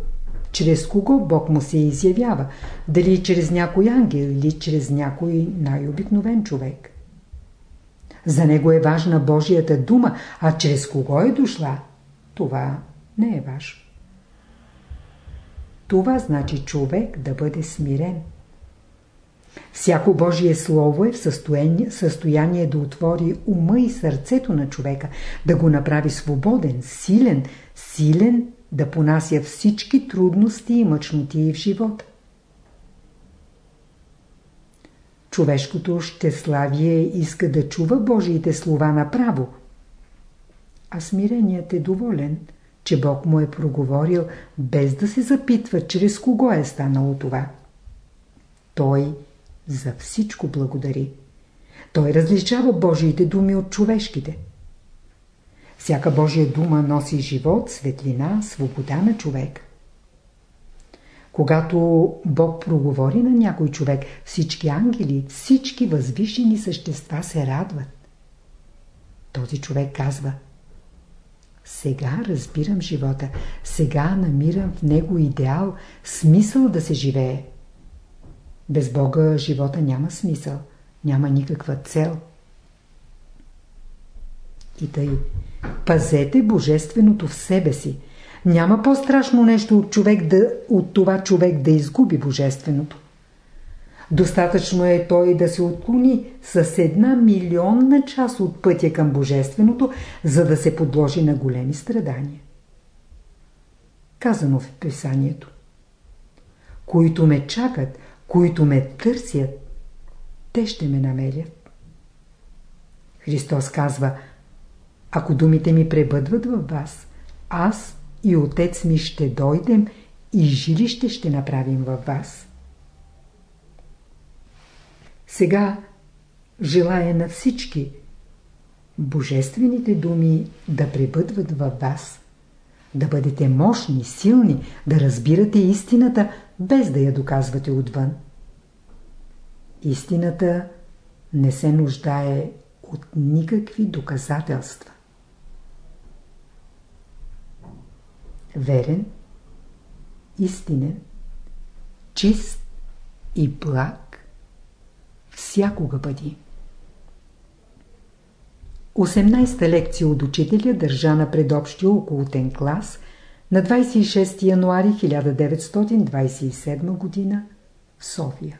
чрез кого Бог му се изявява, дали чрез някой ангел или чрез някой най-обикновен човек. За него е важна Божията дума, а чрез кого е дошла, това не е важно. Това значи човек да бъде смирен. Всяко Божие Слово е в състояние, състояние да отвори ума и сърцето на човека, да го направи свободен, силен, силен да понася всички трудности и мъчноти в живота. Човешкото щеславие иска да чува Божиите слова направо, а смиреният е доволен, че Бог му е проговорил, без да се запитва, чрез кого е станало това. Той за всичко благодари. Той различава Божиите думи от човешките. Всяка Божия дума носи живот, светлина, свобода на човек. Когато Бог проговори на някой човек, всички ангели, всички възвишени същества се радват. Този човек казва Сега разбирам живота, сега намирам в него идеал, смисъл да се живее. Без Бога живота няма смисъл, няма никаква цел. И тъй, пазете божественото в себе си. Няма по-страшно нещо от, човек да, от това човек да изгуби божественото. Достатъчно е той да се отклони с една милионна част от пътя към божественото, за да се подложи на големи страдания. Казано в писанието. Които ме чакат, които ме търсят, те ще ме намерят. Христос казва, ако думите ми пребъдват във вас, аз и Отец ми ще дойдем и жилище ще направим във вас. Сега желая на всички божествените думи да пребъдват във вас, да бъдете мощни, силни, да разбирате истината, без да я доказвате отвън. Истината не се нуждае от никакви доказателства. Верен, истинен, чист и благ всякога бъди. 18-та лекция от учителя държа на предобщия околотен клас на 26 януари 1927 г. в София.